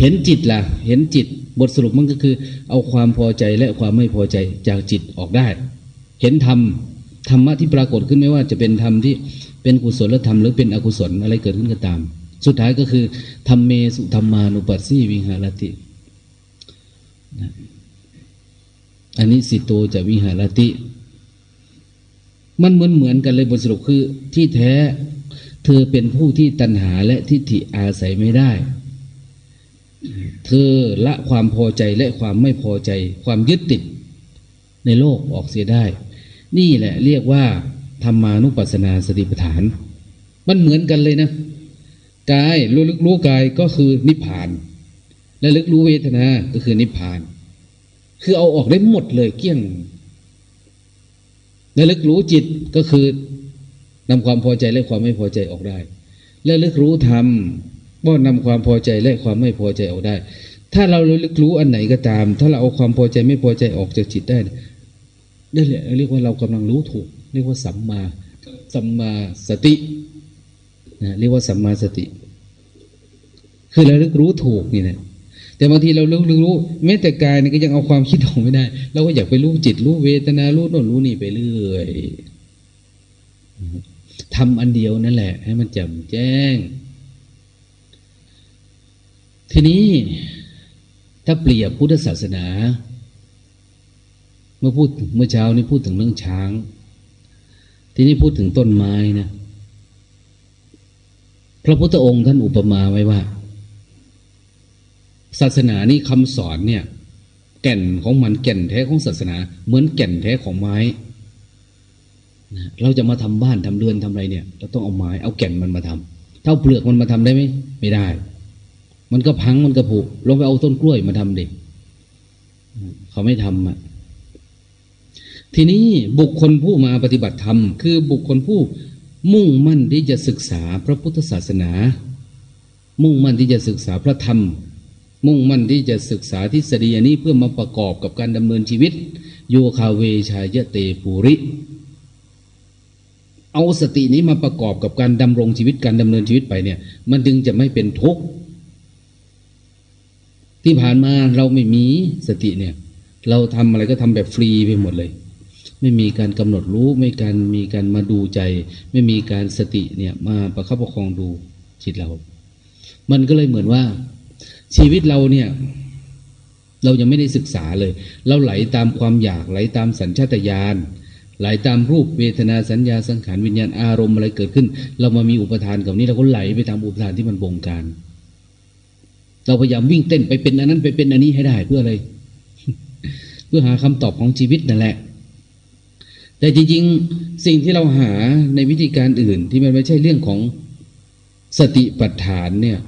เห็นจิตล่ะ เห็นจิต บทสรุปมันก็คือ เอาความพอใจและความไม่พอใจจากจิตออกได้ เห็นธรรมธรรมะที่ปรากฏขึ้นไม่ว่าจะเป็นธรรมที่เป็นกุศลธรรมหรือเป็นอกุศลอะไรเกิดขึ้นก็ตาม สุดท้ายก็คือธรรมเมสุธรรมานุปัสสีวิหารติ อันนี้สิโตจะวิหารติ มันเหมือนเหมือนกันเลยบทสรุปคือ ที่แท้ เธอเป็นผู้ที่ตัณหาและทิฏฐิอาศัยไม่ได้ เธอละความพอใจและความไม่พอใจ ความยึดติด ในโลกออกเสียได้ นี่แหละเรียกว่าธรรมานุปัสสนาสติปัฏฐาน มันเหมือนกันเลยนะ กายรู้ลึกรู้กายก็คือนิพพาน และลึกรู้เวทนา ก็คือนิพพาน คือเอาออกได้หมดเลยเกี้ยงและลึกรู้จิตก็คือนำความพอใจและความไม่พอใจออกได้ และลึกรู้ธรรมก็นำความพอใจและความไม่พอใจออกได้ ถ้าเราลึกรู้อันไหนก็ตาม ถ้าเราเอาความพอใจไม่พอใจออกจากจิตได้ได้เลยเรียกว่าเรากำลังรู้ถูก เรียกว่าสัมมาสัมมาสตินะเรียกว่าสัมมาสติ คือเราลึกรู้ถูกนี่นะ แต่บางทีเราลึกรู้แม้แต่กายนี่ก็ยังเอาความคิดออกไม่ได้ เราก็อยากไปรู้จิตรู้เวทนารู้โน่นรู้นี่ไปเรื่อยทำอันเดียวนั่นแหละ ให้มันแจ่มแจ้ง ทีนี้ถ้าเปรียบพุทธศาสนา เมื่อพูดเมื่อเช้านี้พูดถึงเรื่องช้าง ทีนี้พูดถึงต้นไม้นะพระพุทธองค์ท่านอุปมาไว้ว่า ศาสนานี้คำสอนเนี่ย แก่นของมันแก่นแท้ของศาสนา เหมือนแก่นแท้ของไม้เราจะมาทำบ้านทำเรือนทำอะไรเนี่ย เราต้องเอาไม้เอาแก่นมันมาทำถ้าเปลือกมันมาทำได้ไหมไม่ได้ มันก็พังมันก็ผุลงไปเอาต้นกล้วยมาทำดิเขาไม่ทำอะทีนี้บุคคลผู้มาปฏิบัติธรรม คือบุคคลผู้มุ่งมั่นที่จะศึกษาพระพุทธศาสนา มุ่งมั่นที่จะศึกษาพระธรรม มุ่งมั่นที่จะศึกษาทฤษฎีอันนี้เพื่อมาประกอบกับการดำเนินชีวิต โยคาเวชายเตปูริ เอาสตินี้มาประกอบกับการดำรงชีวิตการดำเนินชีวิตไปเนี่ย มันจึงจะไม่เป็นทุกข์ที่ผ่านมาเราไม่มีสติเนี่ย เราทำอะไรก็ทำแบบฟรีไปหมดเลย ไม่มีการกำหนดรู้ไม่การมีการมาดูใจ ไม่มีการสติเนี่ยมาประคับประคองดูจิตเรา มันก็เลยเหมือนว่า ชีวิตเราเนี่ย เรายังไม่ได้ศึกษาเลย เราไหลตามความอยากไหลตามสัญชาตญาณไหลตามรูปเวทนาสัญญาสังขารวิญญาณอารมณ์อะไรเกิดขึ้น เรามามีอุปทานกับนี้เราก็ไหลไปตามอุปทานที่มันบงการ เราพยายามวิ่งเต้นไปเป็นอันนั้นไปเป็นอันนี้ให้ได้เพื่ออะไร เพื่อหาคำตอบของชีวิตนั่นแหละ แต่จริงๆสิ่งที่เราหาในวิธีการอื่นที่มันไม่ใช่เรื่องของสติปัฏฐานเนี่ย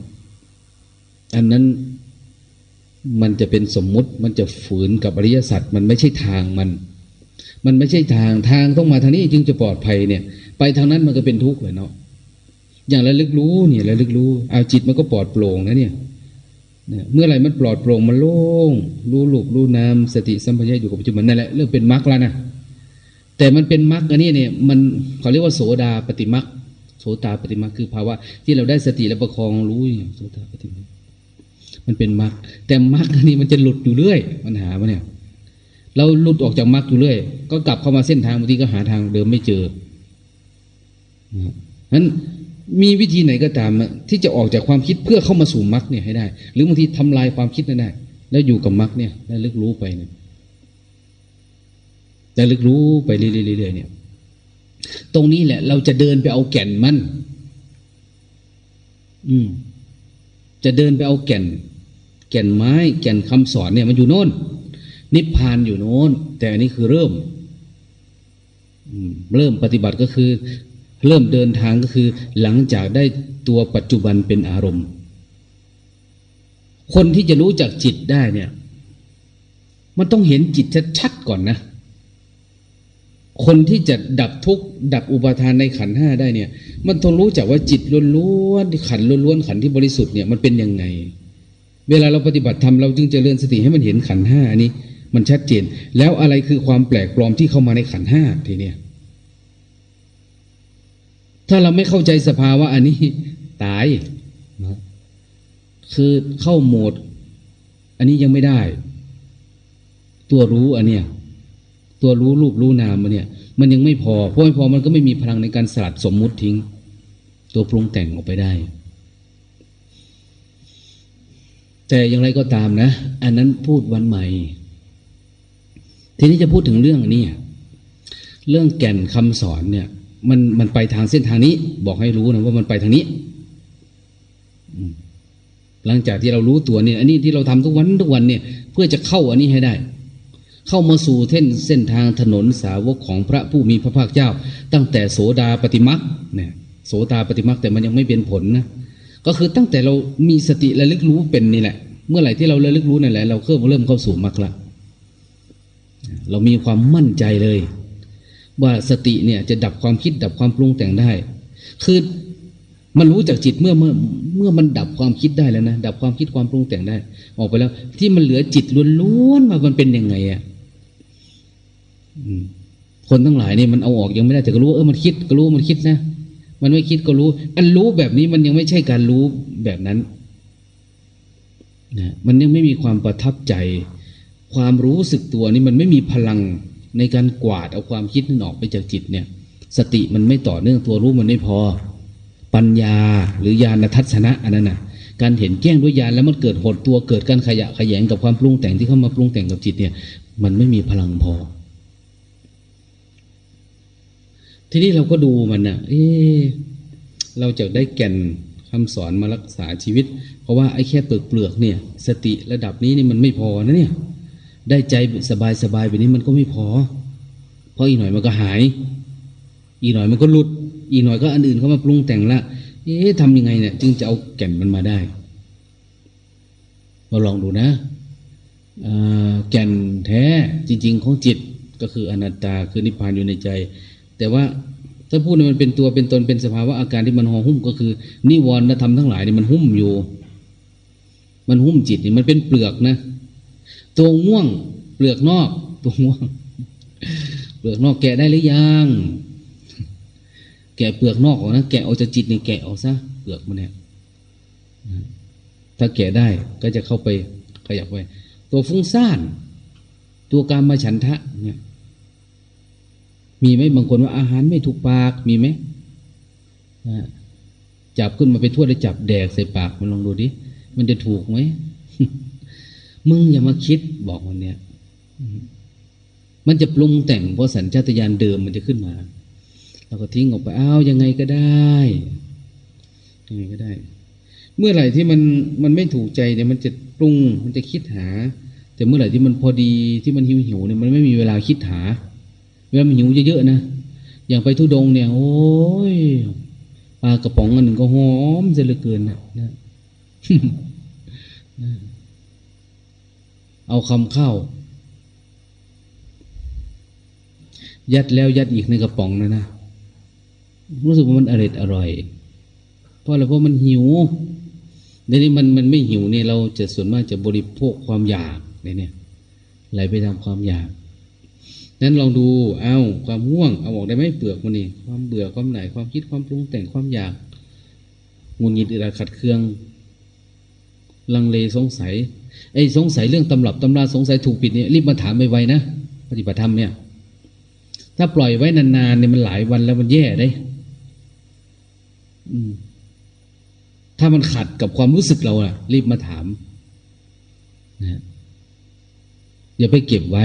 อันนั้นมันจะเป็นสมมุติมันจะฝืนกับอริยสัจมันไม่ใช่ทางมัน มันไม่ใช่ทางทางต้องมาทางนี้จึงจะปลอดภัยเนี่ย ไปทางนั้นมันก็เป็นทุกข์เลยเนาะอย่างระลึกรู้เนี่ยระลึกรู้เอาจิตมันก็ปลอดโปร่งนะเนี่ยเมื่อไรมันปลอดโปร่งมันโล่งรู้หลูกรู้นามสติสัมปชัญญะอยู่กับปัจจุบันนั่นแหละเรื่องเป็นมรรคแล้วนะแต่มันเป็นมรรคอันนี้เนี่ยมันเขาเรียกว่าโสดาปฏิมรรคโสตาปฏิมรรคคือภาวะที่เราได้สติและประคองรู้อย่างโสตาปฏิมรรค มันเป็นมรรคแต่มรรคอันนี้มันจะหลุดอยู่เรื่อยปัญหามันเนี่ย เราหลุดออกจากมรรคอยู่เรื่อย ก็กลับเข้ามาเส้นทางบางทีก็หาทางเดิมไม่เจอนั้นมีวิธีไหนก็ตามที่จะออกจากความคิดเพื่อเข้ามาสู่มรรคเนี่ยให้ได้ หรือบางทีทำลายความคิดนั้นได้ แล้วอยู่กับมรรคเนี่ยแล้วลึกรู้ไปเนี่ยแล้วลึกรู้ไปเรื่อยๆเนี่ย ตรงนี้แหละ เราจะเดินไปเอาแก่นมัน อืม จะเดินไปเอาแก่น ก่นไม้แก่นคำสอนเนี่ยมันอยู่โน่น นิพพานอยู่โน้น แต่อันนี้คือเริ่มเริ่มปฏิบัติก็คือ เริ่มเดินทางก็คือ หลังจากได้ตัวปัจจุบันเป็นอารมณ์ คนที่จะรู้จักจิตได้เนี่ย มันต้องเห็นจิตชัดๆก่อนนะคนที่จะดับทุกข์ดับอุปาทานในขันห้าได้เนี่ย มันต้องรู้จักว่าจิตล้วนๆขันล้วนๆขันที่บริสุทธิ์เนี่ยมันเป็นยังไง เวลาเราปฏิบัติธรรมเราจึงจะเลื่อนสติให้มันเห็นขันห้าอันี้ มันชัดเจน แล้วอะไรคือความแปลกปลอมที่เข้ามาในขันห้าทีเนี้ยถ้าเราไม่เข้าใจสภาวะอันนี้ ตายนะคือเข้าโหมด อันนี้ยังไม่ได้ ตัวรู้อันเนี้ยตัวรู้รูปรู้นามมันเนี่ย มันยังไม่พอเพราะไม่พอมันก็ไม่มีพลังในการสลัดสมมุติทิ้ง ตัวปรุงแต่งออกไปได้ แต่อย่างไรก็ตามนะ อันนั้นพูดวันใหม่ ทีนี้จะพูดถึงเรื่องนี้เรื่องแก่นคำสอนเนี่ย มันมันไปทางเส้นทางนี้ บอกให้รู้นะว่ามันไปทางนี้หลังจากที่เรารู้ตัวเนี่ย อันนี้ที่เราทำทุกวันทุกวันเนี่ย เพื่อจะเข้าอันนี้ให้ได้ เข้ามาสู่เส้นเส้นทางถนนสาวกของพระผู้มีพระภาคเจ้า ตั้งแต่โสดาปฏิมักเนี่ย โสตาปฏิมักแต่มันยังไม่เป็นผลนะ ก็คือตั้งแต่เรามีสติระลึกรู้เป็นนี่แหละ เมื่อไหร่ที่เราระลึกรู้นั่นแหละเราเริ่มเข้าสู่มรรคละเรามีความมั่นใจเลย ว่าสติเนี่ยจะดับความคิดดับความปรุงแต่งได้ คือมันรู้จากจิตเมื่อเมื่อเมื่อมันดับความคิดได้แล้วนะดับความคิดความปรุงแต่งได้ ออกไปแล้ว ที่มันเหลือจิตล้วนๆมามันเป็นยังไงอะคนทั้งหลายนี่มันเอาออกยังไม่ได้แต่ก็รู้เออมันคิดก็รู้มันคิดนะ มันไม่คิดก็รู้ อันรู้แบบนี้มันยังไม่ใช่การรู้แบบนั้นนะมันยังไม่มีความประทับใจ ความรู้สึกตัวนี่มันไม่มีพลังในการกวาดเอาความคิดนั้นออกไปจากจิตเนี่ย สติมันไม่ต่อเนื่องตัวรู้มันไม่พอ ปัญญาหรือญาณทัศนะอันนั้นน่ะ การเห็นแจ้งด้วยญาณแล้วมันเกิดหดตัวเกิดการขยะขยงกับความปรุงแต่งที่เข้ามาปรุงแต่งกับจิตเนี่ย มันไม่มีพลังพอ ทีนี้เราก็ดูมันน่ะ เออเราจะได้แก่นคำสอนมารักษาชีวิต เพราะว่าไอ้แค่เปลือกเปลือกเนี่ย สติระดับนี้นี่มันไม่พอนะเนี่ย ได้ใจสบายสบายแบบนี้มันก็ไม่พอ เพราะอีกหน่อยมันก็หาย อีกหน่อยมันก็หลุด อีกหน่อยก็อันอื่นเข้ามาปรุงแต่งละ เอ๊ะทำยังไงเนี่ย จึงจะเอาแก่นมันมาได้เราลองดูนะแก่นแท้จริง ๆ ของจิตก็คืออนัตตาคือนิพพานอยู่ในใจ แต่ว่าถ้าพูดมันเป็นตัวเป็นตนเป็นสภาวะอาการที่มันห่อหุ้มก็คือ นิวรณธรรมทั้งหลายนี่มันหุ้มอยู่ มันหุ้มจิตนี่มันเป็นเปลือกนะ ตัวม่วง เปลือกนอก ตัวม่วง เปลือกนอกแกะได้หรือยังแกะเปลือกนอกออกนะแกะออกจากจิตนี่แกะออกซะเปลือกมันเนี่ยถ้าแกะได้ก็จะเข้าไปขยับไปตัวฟุ้งซ่าน ตัวการมาฉันทะเนี่ย มีไหมบางคนว่าอาหารไม่ถูกปากมีไหมจับขึ้นมาไปทั่วแล้วจับแดกใส่ปากมันลองดูดิมันจะถูกไหมมึงอย่ามาคิดบอกมันเนี่ยมันจะปรุงแต่งเพราะสัญชาตญาณเดิมมันจะขึ้นมาเราก็ทิ้งออกไปอ้าวยังไงก็ได้ยังไงก็ได้ เมื่อไหร่ที่มันมันไม่ถูกใจเนี่ยมันจะปรุงมันจะคิดหา แต่เมื่อไหร่ที่มันพอดีที่มันหิวหิวเนี่ยมันไม่มีเวลาคิดหา เวลามันหิวเยอะๆนะอย่างไปทุดงเนี่ย โอ้ยปลากระป๋องอันหนึ่งก็หอมเสียเหลือเกินนะนะเอาคำเข้า ยัดแล้วยัดอีกในกระป๋องนะนะรู้สึกว่ามันอร่อยอร่อยเพราะอะไรเพราะมันหิวในนี้มันมันไม่หิวเนี่ยเราจะส่วนมากจะบริโภคความอยากเนี่ยไหลไปตามความอยาก นั้นลองดูเอาความง่วงเอาออกได้ไหมเปลือกมันนี่ความเบื่อความไหนความคิดความปรุงแต่งความอยากงุนงิดอึดอัดขัดเคือง ลังเลสงสัยไอ้สงสัยเรื่องตำรับตำราสงสัยถูกผิดเนี่ยรีบมาถามไวๆนะปฏิบัติธรรมเนี่ย ถ้าปล่อยไว้นานๆเนี่ยมันหลายวันแล้วมันแย่ได้ถ้ามันขัดกับความรู้สึกเราอะรีบมาถามนะอย่าไปเก็บไว้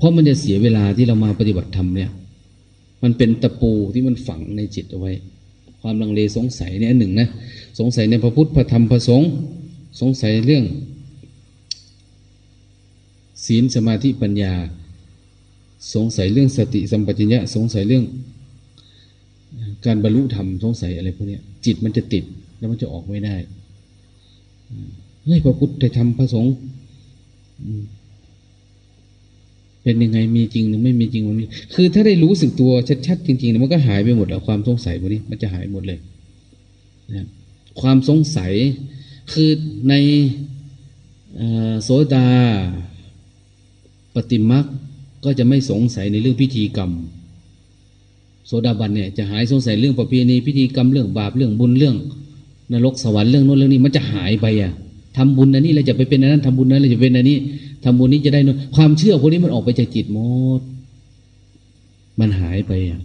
เพราะมันจะเสียเวลาที่เรามาปฏิบัติธรรมเนี่ย มันเป็นตะปูที่มันฝังในจิตเอาไว้ ความลังเลสงสัยเนี่ยหนึ่งนะสงสัยในพระพุทธพระธรรมพระสงฆ์สงสัยเรื่อง ศีลสมาธิปัญญา สงสัยเรื่องสติสัมปชัญญะสงสัยเรื่อง การบรรลุธรรมสงสัยอะไรพวกนี้จิตมันจะติดแล้วมันจะออกไม่ได้เฮ้ยพระพุทธธรรมพระสงฆ์ เป็นยังไงมีจริงหรือไม่มีจริงวันนี้ คือถ้าได้รู้สึกตัวชัดๆจริงๆมันก็หายไปหมดแล้วความสงสัยพวกนี้มันจะหายหมดเลยนะความสงสัยคือในโสดาปฏิมักก็จะไม่สงสัยในเรื่องพิธีกรรม โสดาบันเนี่ยจะหายสงสัยเรื่องประเพณีพิธีกรรมเรื่องบาปเรื่องบุญเรื่อง นรกสวรรค์เรื่องโน้นเรื่องนี้มันจะหายไปอะ ทำบุญอันนี้เราจะไปเป็นอันนั้นทำบุญนั้นเราจะเป็นอันนี้ทำบุญนี้จะได้นความเชื่อพวกนี้มันออกไปจากจิตหมด มันหายไปอะ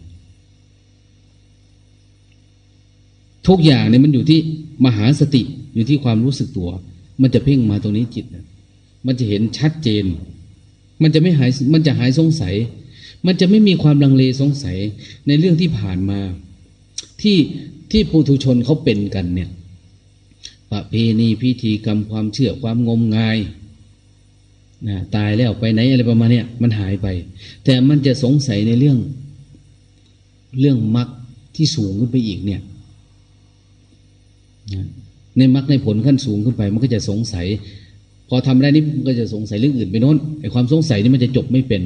ทุกอย่างเนี่ยมันอยู่ที่มหาสติอยู่ที่ความรู้สึกตัว มันจะเพ่งมาตรงนี้จิตมันจะเห็นชัดเจน มันจะไม่หายมันจะหายสงสัย มันจะไม่มีความลังเลสงสัยในเรื่องที่ผ่านมา ที่ที่ปุถุชนเขาเป็นกันเนี่ย ประเพณีพิธีกรรมความเชื่อความงมงายนะตายแล้วไปไหนอะไรประมาณนี้มันหายไป แต่มันจะสงสัยในเรื่อง เรื่องมรรคที่สูงขึ้นไปอีกเนี่ยในมรรคในผลขั้นสูงขึ้นไป มันก็จะสงสัย พอทำได้นี้มันก็จะสงสัยเรื่องอื่นไปโน้นไอ้ความสงสัยนี่มันจะจบไม่เป็น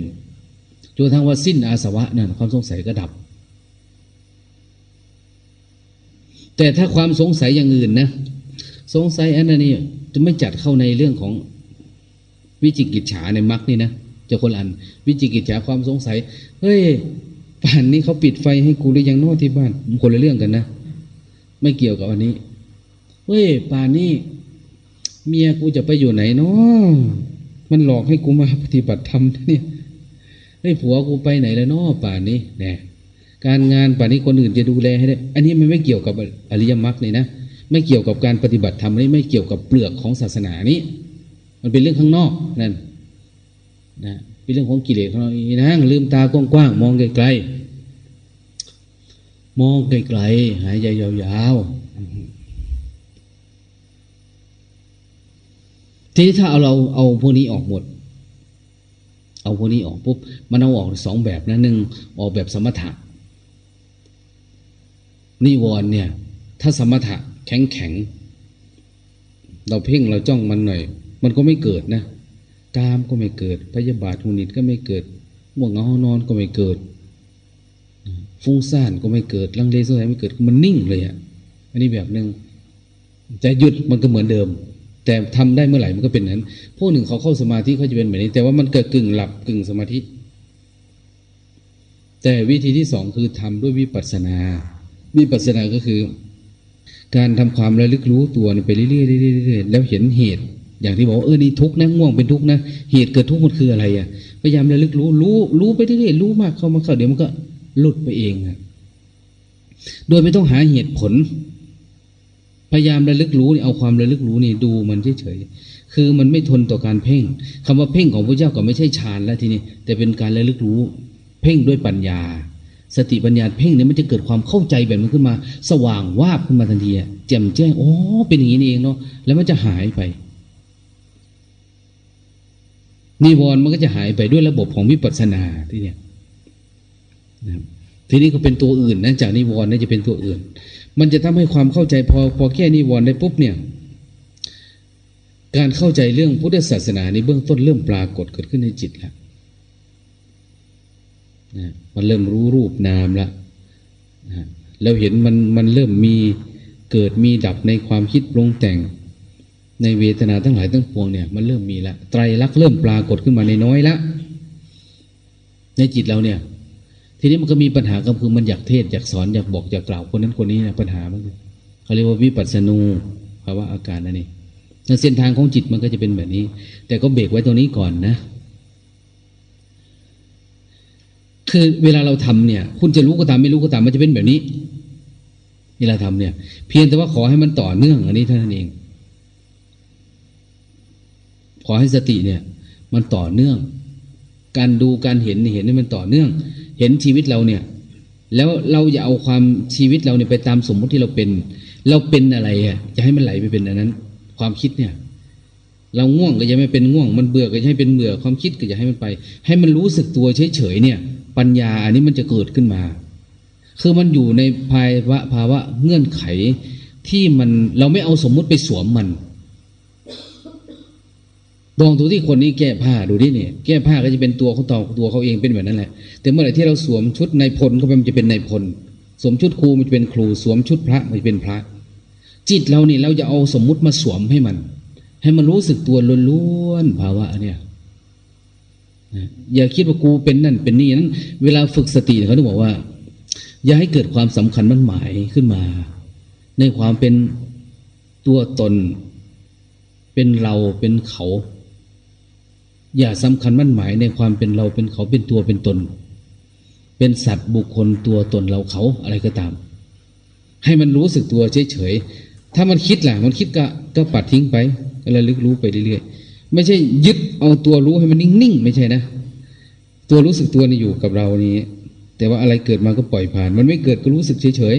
จนทั้งว่าสิ้นอาสวะนั่นความสงสัยก็ดับ แต่ถ้าความสงสัยอย่างอื่นนะ สงสัยอันนั้นนี่จะไม่จัดเข้าในเรื่องของวิจิกิจฉาในมรรคนี่นะจะคนอัน วิจิกิจฉาความสงสัย เฮ้ยป่านนี้เขาปิดไฟให้กูหรือยังนอที่บ้านคนละเรื่องกันนะไม่เกี่ยวกับอันนี้เฮ้ยป่านนี้เมียกูจะไปอยู่ไหนเนาะมันหลอกให้กูมาปฏิบัติธรรมเนี่ยเฮ้ผัวกูไปไหนแล้วเนาะป่านนี้แน่การงานป่านนี้คนอื่นจะดูแลให้ได้ อันนี้มันไม่เกี่ยวกับอริยมรรคเลยนะ ไม่เกี่ยวกับการปฏิบัติธรรมนี่ไม่เกี่ยวกับเปลือกของศาสนานี้ มันเป็นเรื่องข้างนอกนั่นนะเป็นเรื่องของกิเลสของเราอีนั่งลืมตากว้างๆมองไกลๆมองไกลๆหายใจยาวๆทีนี้ถ้าเอาเราเอาพวกนี้ออกหมด เอาพวกนี้ออกปุ๊บมันเอาออกสองแบบนะหนึ่งออกแบบสมถะนิวรณ์เนี่ย ถ้าสมถะ แข็งแข็ง เราเพ่งเราจ้องมันหน่อย มันก็ไม่เกิดนะกามก็ไม่เกิด พยาบาทหุนิดก็ไม่เกิดม่วงเงานอนก็ไม่เกิด ฟุ้งซ่านก็ไม่เกิด ลังเลสงสัยไม่เกิด มันนิ่งเลยอะอันนี้แบบหนึ่งจะหยุดมันก็เหมือนเดิม แต่ทำได้เมื่อไหร่มันก็เป็นนั้น พวกหนึ่งเขาเข้าสมาธิเขาจะเป็นแบบนี้ แต่ว่ามันเกิดกึ่งหลับกึ่งสมาธิ แต่วิธีที่สองคือทำด้วยวิปัสสนา วิปัสสนาก็คือ การทำความระลึกรู้ตัวไปเรื่อยๆแล้วเห็นเหตุ อย่างที่บอกเออนี่ทุกนะง่วงเป็นทุกนะเหตุเกิดทุกมันคืออะไรอะพยายามระลึกรู้รู้รู้ไปเรื่อยๆรู้มากเข้ามาเข้าเดี๋ยวมันก็หลุดไปเองอะโดยไม่ต้องหาเหตุผล พยายามระลึกรู้นี่เอาความระลึกรู้นี่ดูมันเฉยๆคือมันไม่ทนต่อการเพ่งคำว่าเพ่งของพระเจ้าก็ไม่ใช่ฌานแล้วทีนี้แต่เป็นการระลึกรู้ เพ่งด้วยปัญญา สติปัญญาเพ่งเนี่ยมันจะเกิดความเข้าใจแบบมันขึ้นมา สว่างวาบขึ้นมาทันทีแจ่มแจ้งอ๋อเป็นอย่างนี้เองเนาะแล้วมันจะหายไปนิวรณ์มันก็จะหายไปด้วยระบบของวิปัสสนาที่เนี่ยนะครับทีนี้ก็เป็นตัวอื่นนะจากนิวรณ์นี่จะเป็นตัวอื่น มันจะทำให้ความเข้าใจพอพอแค่นิวรณ์ได้ปุ๊บเนี่ย การเข้าใจเรื่องพุทธศาสนาในเบื้องต้นเริ่มปรากฏเกิดขึ้นในจิตแล้ว มันเริ่มรู้รูปนามแล้วเราเห็นมันมันเริ่มมีเกิดมีดับในความคิดปรุงแต่ง ในเวทนาทั้งหลายทั้งปวงเนี่ยมันเริ่มมีแล้วไตรลักษณ์เริ่มปรากฏขึ้นมาในน้อยละ ในจิตเราเนี่ย ทีนี้มันก็มีปัญหาก็คือมันอยากเทศอยากสอนอยากบอกอยากกล่าวคนนั้นคนนี้นะปัญหามันเขาเรียกว่าวิปัสสนูภาวะอาการนั่นเองเส้นทางของจิตมันก็จะเป็นแบบนี้ แต่ก็เบรกไว้ตรงนี้ก่อนนะ คือเวลาเราทำเนี่ย คุณจะรู้ก็ตามไม่รู้ก็ตามมันจะเป็นแบบนี้ เวลาทำเนี่ย เพียงแต่ว่าขอให้มันต่อเนื่อง อันนี้เท่านั้นเอง ขอให้สติเนี่ย มันต่อเนื่อง การดูการเห็นเห็นนี่มันต่อเนื่อง เห็นชีวิตเราเนี่ย แล้วเราอย่าเอาความชีวิตเราเนี่ยไปตามสมมติที่เราเป็น เราเป็นอะไรอะจะให้มันไหลไปเป็นอันนั้น ความคิดเนี่ยเราง่วงก็จะไม่เป็นง่วง มันเบื่อก็จะให้เป็นเบื่อ ความคิดก็จะให้มันไป ให้มันรู้สึกตัวเฉยๆเนี่ย ปัญญาอันนี้มันจะเกิดขึ้นมา คือมันอยู่ในภาวะภาวะเงื่อนไขที่มันเราไม่เอาสมมุติไปสวมมันลองดูที่คนนี้แก้ผ้าดูที่นี่ยแก้ผ้าก็จะเป็นตัวเขาต่อตัวเขาเองเป็นแบบนั้นแหละ แต่เมื่อไหร่ที่เราสวมชุดในพลก็มันจะเป็นในพลสวมชุดครูมันจะเป็นครู สวมชุดพระมันจะเป็นพระ จิตเราเนี่ยเราจะเอาสมมุติมาสวมให้มัน ให้มันรู้สึกตัวล้วนๆภาวะเนี่ย อย่าคิดว่ากูเป็นนั่นเป็นนี่นั้น เวลาฝึกสติเขาต้องบอกว่า อย่าให้เกิดความสำคัญมั่นหมายขึ้นมา ในความเป็นตัวตน เป็นเราเป็นเขา อย่าสำคัญมั่นหมายในความเป็นเราเป็นเขาเป็นตัวเป็นตน เป็นสัตว์บุคคลตัวตนเราเขาอะไรก็ตาม ให้มันรู้สึกตัวเฉยๆถ้ามันคิดแหละมันคิดก็ก็ปัดทิ้งไปก็ระลึกรู้ไปเรื่อยๆ ไม่ใช่ยึดเอาตัวรู้ให้มันนิ่งๆไม่ใช่นะ ตัวรู้สึกตัวนี่อยู่กับเรานี้ แต่ว่าอะไรเกิดมาก็ปล่อยผ่าน มันไม่เกิดก็รู้สึกเฉย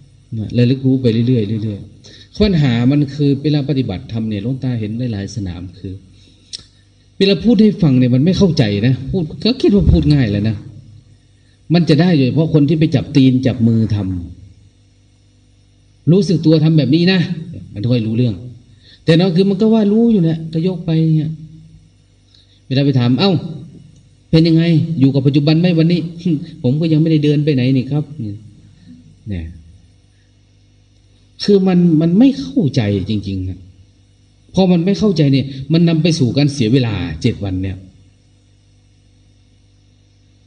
ๆระลึกรู้ไปเรื่อยๆเรื่อยๆปัญหามันคือเวลาปฏิบัติทำเนี่ยล้นตาเห็นได้หลายสนามคือ เวลาพูดให้ฟังเนี่ยมันไม่เข้าใจนะพูดก็คิดว่าพูดง่ายแล้วนะมันจะได้เลยเฉพาะคนที่ไปจับตีนจับมือทำรู้สึกตัวทำแบบนี้นะมันค่อยรู้เรื่อง แต่เนาะคือมันก็ว่ารู้อยู่เนี่ยก็ยกไปเนี่ยเวลาไปถาม เอ้า เป็นยังไง อยู่กับปัจจุบันไหมวันนี้ ผมก็ยังไม่ได้เดินไปไหนนี่ครับเนี่ยคือมันมันไม่เข้าใจจริงๆนะพอมันไม่เข้าใจเนี่ย มันนำไปสู่การเสียเวลาเจ็ดวันเนี่ย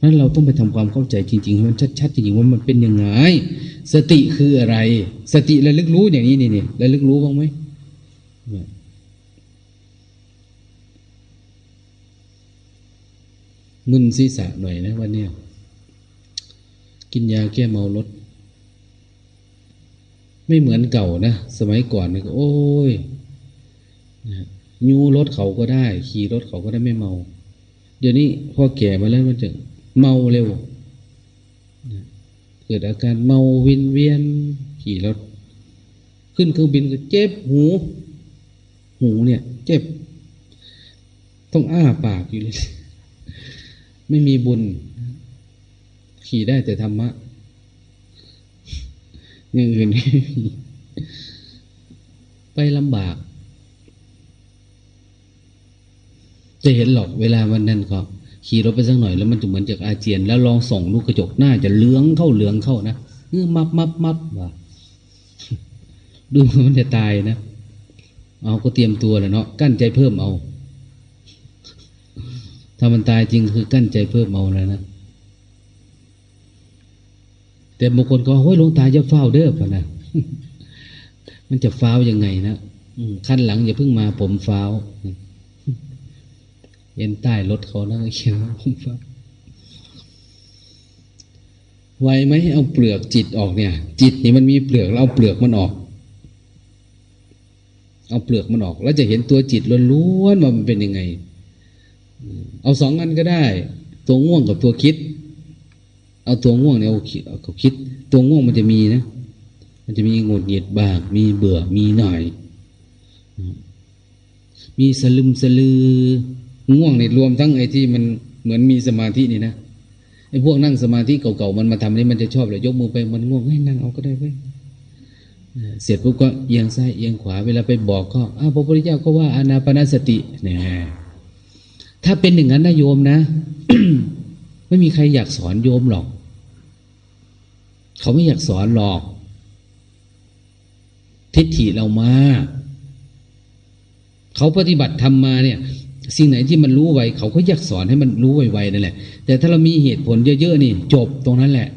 นั้นเราต้องไปทำความเข้าใจจริงๆให้มันชัดๆจริงๆว่ามันเป็นยังไง สติคืออะไร สติระลึกรู้อย่างนี้นี่นี่ระลึกรู้บ้างไหม มึนศีรษะหน่อยนะวันนี้กินยาแก้เมารถไม่เหมือนเก่านะ สมัยก่อนนี่ก็โอ้ยยูรถเขาก็ได้ ขี่รถเขาก็ได้ไม่เมา เดี๋ยวนี้พอแก่มาแล้วมันจะเมาเร็วเกิดอาการเมาวินเวียน ขี่รถ ขึ้นเครื่องบินก็เจ็บหู หูเนี่ย เจ็บ ต้องอ้าปากอยู่เลย ไม่มีบุญ ขี่ได้แต่ธรรมะอย่างอื่นไปลำบาก จะเห็นหรอกเวลาวันนั้นก็ขี่รถไปสักหน่อยแล้วมันจะเหมือนจากอาเจียน แล้วลองส่องลูกกระจกหน้าจะเลื้องเข้าเลื้องเข้านะเออมับมับมับว่ะดูมันจะตายนะ เอาก็เตรียมตัวแหล้วเนาะกั้นใจเพิ่มเอา ถ้ามันตายจริงคือกั้นใจเพิ่มเอาแล้วนะแต่บางคนก็โอ้ยลงตายจะเฝ้าเด้อป่ะนะมันจะฟ้ายังไงนะขั้นหลังอย่าเพิ่งมาผมฟ้าเห็นใต้รถเขาแล้วเขียนว่าผมฟังไวไหมเอาเปลือกจิตออกเนี่ย จิตนี่มันมีเปลือกเราเอาเปลือกมันออก เอาเปลือกมันออก แล้วจะเห็นตัวจิตล้วนๆว่ามันเป็นยังไง เอาสองอันก็ได้ ตัวง่วงกับตัวคิด เอาตัวง่วงเนี่ยเอาคิดเอาคิด ตัวง่วงมันจะมีนะ มันจะมีงดเหยียดบ้างมีเบื่อมีหน่อย มีสลึมสลือ ง่วงเนี่ยรวมทั้งไอ้ที่มันเหมือนมีสมาธินี่นะไอ้พวกนั่งสมาธิเก่าๆมันมาทำนี่มันจะชอบเลยยกมือไปมันง่วงให้นั่งเอาก็ได้เว้ย เสร็จปุ๊บก็เอียงซ้ายเอียงขวาเวลาไปบอกก็อ้าวพระพุทธเจ้าก็ว่าอานาปนาสติเนี่ยถ้าเป็นอย่างนั้นนะโยมนะ ไม่มีใครอยากสอนโยมหรอก เขาไม่อยากสอนหรอก ทิฏฐิเรามาเขาปฏิบัติทำมาเนี่ย สิ่งไหนที่มันรู้ไวเขาก็อยากสอนให้มันรู้ไวๆนั่นแหละ แต่ถ้าเรามีเหตุผลเยอะๆนี่ จบตรงนั้นแหละ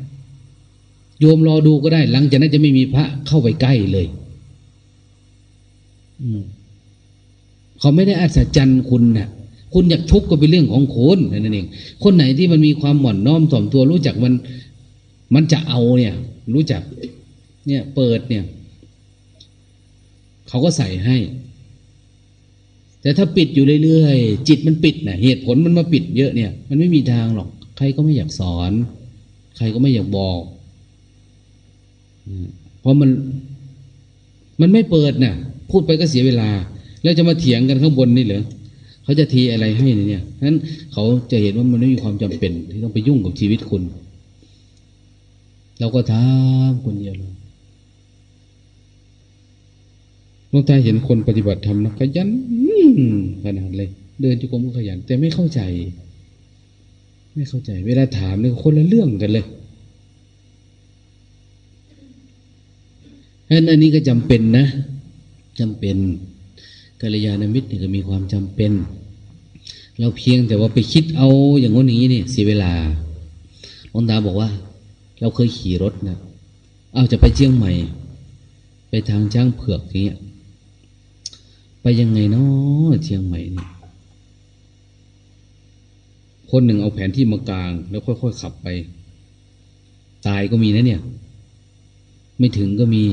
โยมรอดูก็ได้ หลังจากนั้นจะไม่มีพระเข้าไปใกล้เลยอืเขาไม่ได้อัศจรรย์คุณนะ่ะ คุณอยากทุกข์ก็เป็นเรื่องของคุณนั่นเอง คนไหนที่มันมีความหม่อนน้อมถ่อมตัวรู้จักมัน มันจะเอาเนี่ย รู้จัก เนี่ย เปิดเนี่ย เขาก็ใส่ให้ แต่ถ้าปิดอยู่เรื่อยๆจิตมันปิดนะเหตุผลมันมาปิดเยอะเนี่ย มันไม่มีทางหรอก ใครก็ไม่อยากสอน ใครก็ไม่อยากบอก เพราะมันมันไม่เปิดนะ่ะ พูดไปก็เสียเวลา แล้วจะมาเถียงกันข้างบนนี่เหรอเขาจะทีอะไรให้เนี่ยนั้นเขาจะเห็นว่ามันไม่มีความจำเป็น ที่ต้องไปยุ่งกับชีวิตคุณ เราก็ทำคนเดียวเลยลวงตาเห็นคนปฏิบัติธรรมนะขยันขนาดเลย เดินจุกรมก็ขยัน แต่ไม่เข้าใจ ไม่เข้าใจ เวลาถามเนี่ยคนละเรื่องกันเลยฉะนั้น อันนี้ก็จำเป็นนะจำเป็นกัลยาณมิตรนี่ก็มีความจำเป็น เราเพียงแต่ว่าไปคิดเอาอย่างงี้นี่เสียเวลาหลวงตาบอกว่า เราเคยขี่รถนะเอาจะไปเชียงใหม่ ไปทางจ้างเผือกอย่างเงี้ยไปยังไงเนาะเชียงใหม่นี่คนหนึ่งเอาแผนที่มากลาง แล้วค่อยๆขับไป ตายก็มีนะเนี่ย ไม่ถึงก็มี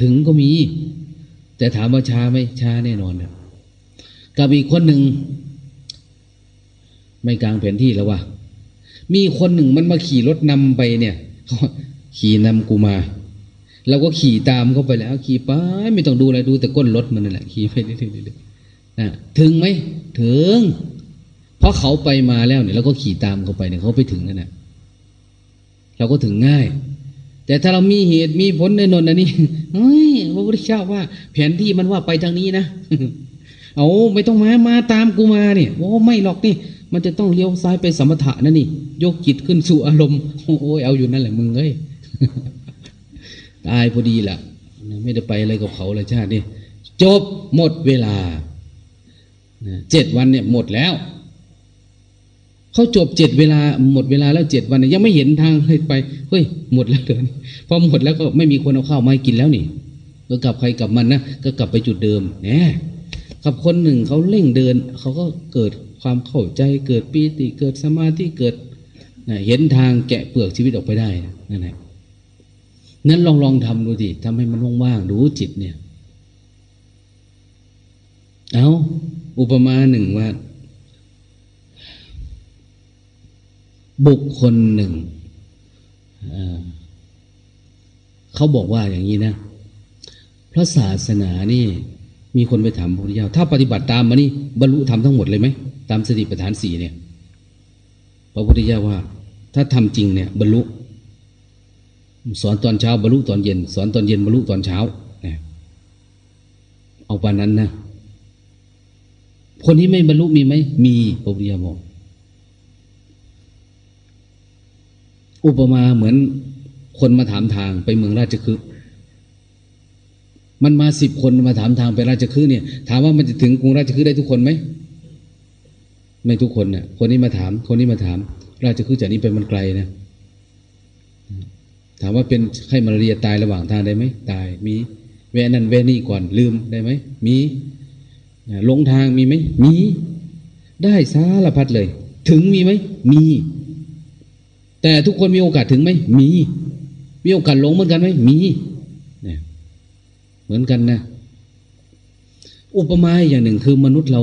ถึงก็มี แต่ถามว่าช้าไหมช้าแน่นอนนะกับอีกคนหนึ่ง ไม่กลางแผนที่แล้ววะมีคนหนึ่งมันมาขี่รถนำไปเนี่ยขี่นำกูมาเราก็ขี่ตามเข้าไปแล้ว ขี่ไปไม่ต้องดูอะไรดูแต่ก้นรถมันนั่นแหละขี่ไปเรื่อยๆนะถึงไหมถึง เพราะเขาไปมาแล้วเนี่ยเราก็ขี่ตามเขาไปเนี่ยเขาไปถึงนั่นแหละเราก็ถึงง่าย แต่ถ้าเรามีเหตุมีผลในนนนี่เฮ้ยพระพุทธเจ้าว่า แผนที่มันว่าไปทางนี้นะเอาไม่ต้องมามาตามกูมาเนี่ยโอ้ไม่หรอกนี่ มันจะต้องเลี้ยวซ้ายไปสมถะนะนี่ยกจิตขึ้นสู่อารมณ์โอ้ยเอาอยู่นั่นแหละมึงเอ้ยตายพอดีละไม่ได้ไปอะไรกับเขาเลยชาตินี่จบหมดเวลาเจ็ดวันเนี่ยหมดแล้ว เขาจบเจ็ดเวลาหมดเวลาแล้วเจ็ดวันยังไม่เห็นทางเลยไปเฮ้ยหมดแล้วเดินพอหมดแล้วก็ไม่มีคนเอาข้าวมากินแล้วนี่ก็กลับใครกลับมันนะก็กลับไปจุดเดิมแหมกับคนหนึ่งเขาเร่งเดินเขาก็เกิดความเข้าใจเกิดปีติเกิดสมาธิเกิดเห็นทางแกะเปลือกชีวิตออกไปได้นั่นแหละนั้นลองลองทำดูดิทำให้มันว่างๆดูจิตเนี่ย เอาอุปมาหนึ่งว่า บุคคลหนึ่งเขาบอกว่าอย่างนี้นะ พระศาสนานี่ มีคนไปถามพระพุทธเจ้า ถ้าปฏิบัติตามมานี่บรรลุธรรมทั้งหมดเลยไหม ตามสติปัฏฐานสี่เนี่ย พระพุทธเจ้าว่า ถ้าทำจริงเนี่ย บรรลุ สอนตอนเช้าบรรลุตอนเย็น สอนตอนเย็นบรรลุตอนเช้าเอาปานนั้นนะ คนที่ไม่บรรลุมีไหม มีพระพุทธเจ้าบอก อุปมาเหมือนคนมาถามทางไปเมืองราชคฤห์มันมาสิบคนมาถามทางไปราชคฤห์เนี่ย ถามว่ามันจะถึงกรุงราชคฤห์ได้ทุกคนไหมไม่ทุกคนนะ่ะ คนนี้มาถาม คนนี้มาถาม ราชคฤห์จากนี้ไปมันไกลนะถามว่าเป็นไข้มาเรียตายระหว่างทางได้ไหมตายมีแวนั่นแวนี่ก่อนลืมได้ไหมมีหลงทางมีไหมมี ได้สารพัดเลย ถึงมีไหมมี แต่ทุกคนมีโอกาสถึงไหมมี มีโอกาสหลงเหมือนกันไหมมีเนี่ยเหมือนกันนะ อุปมาอย่างหนึ่งคือมนุษย์เรา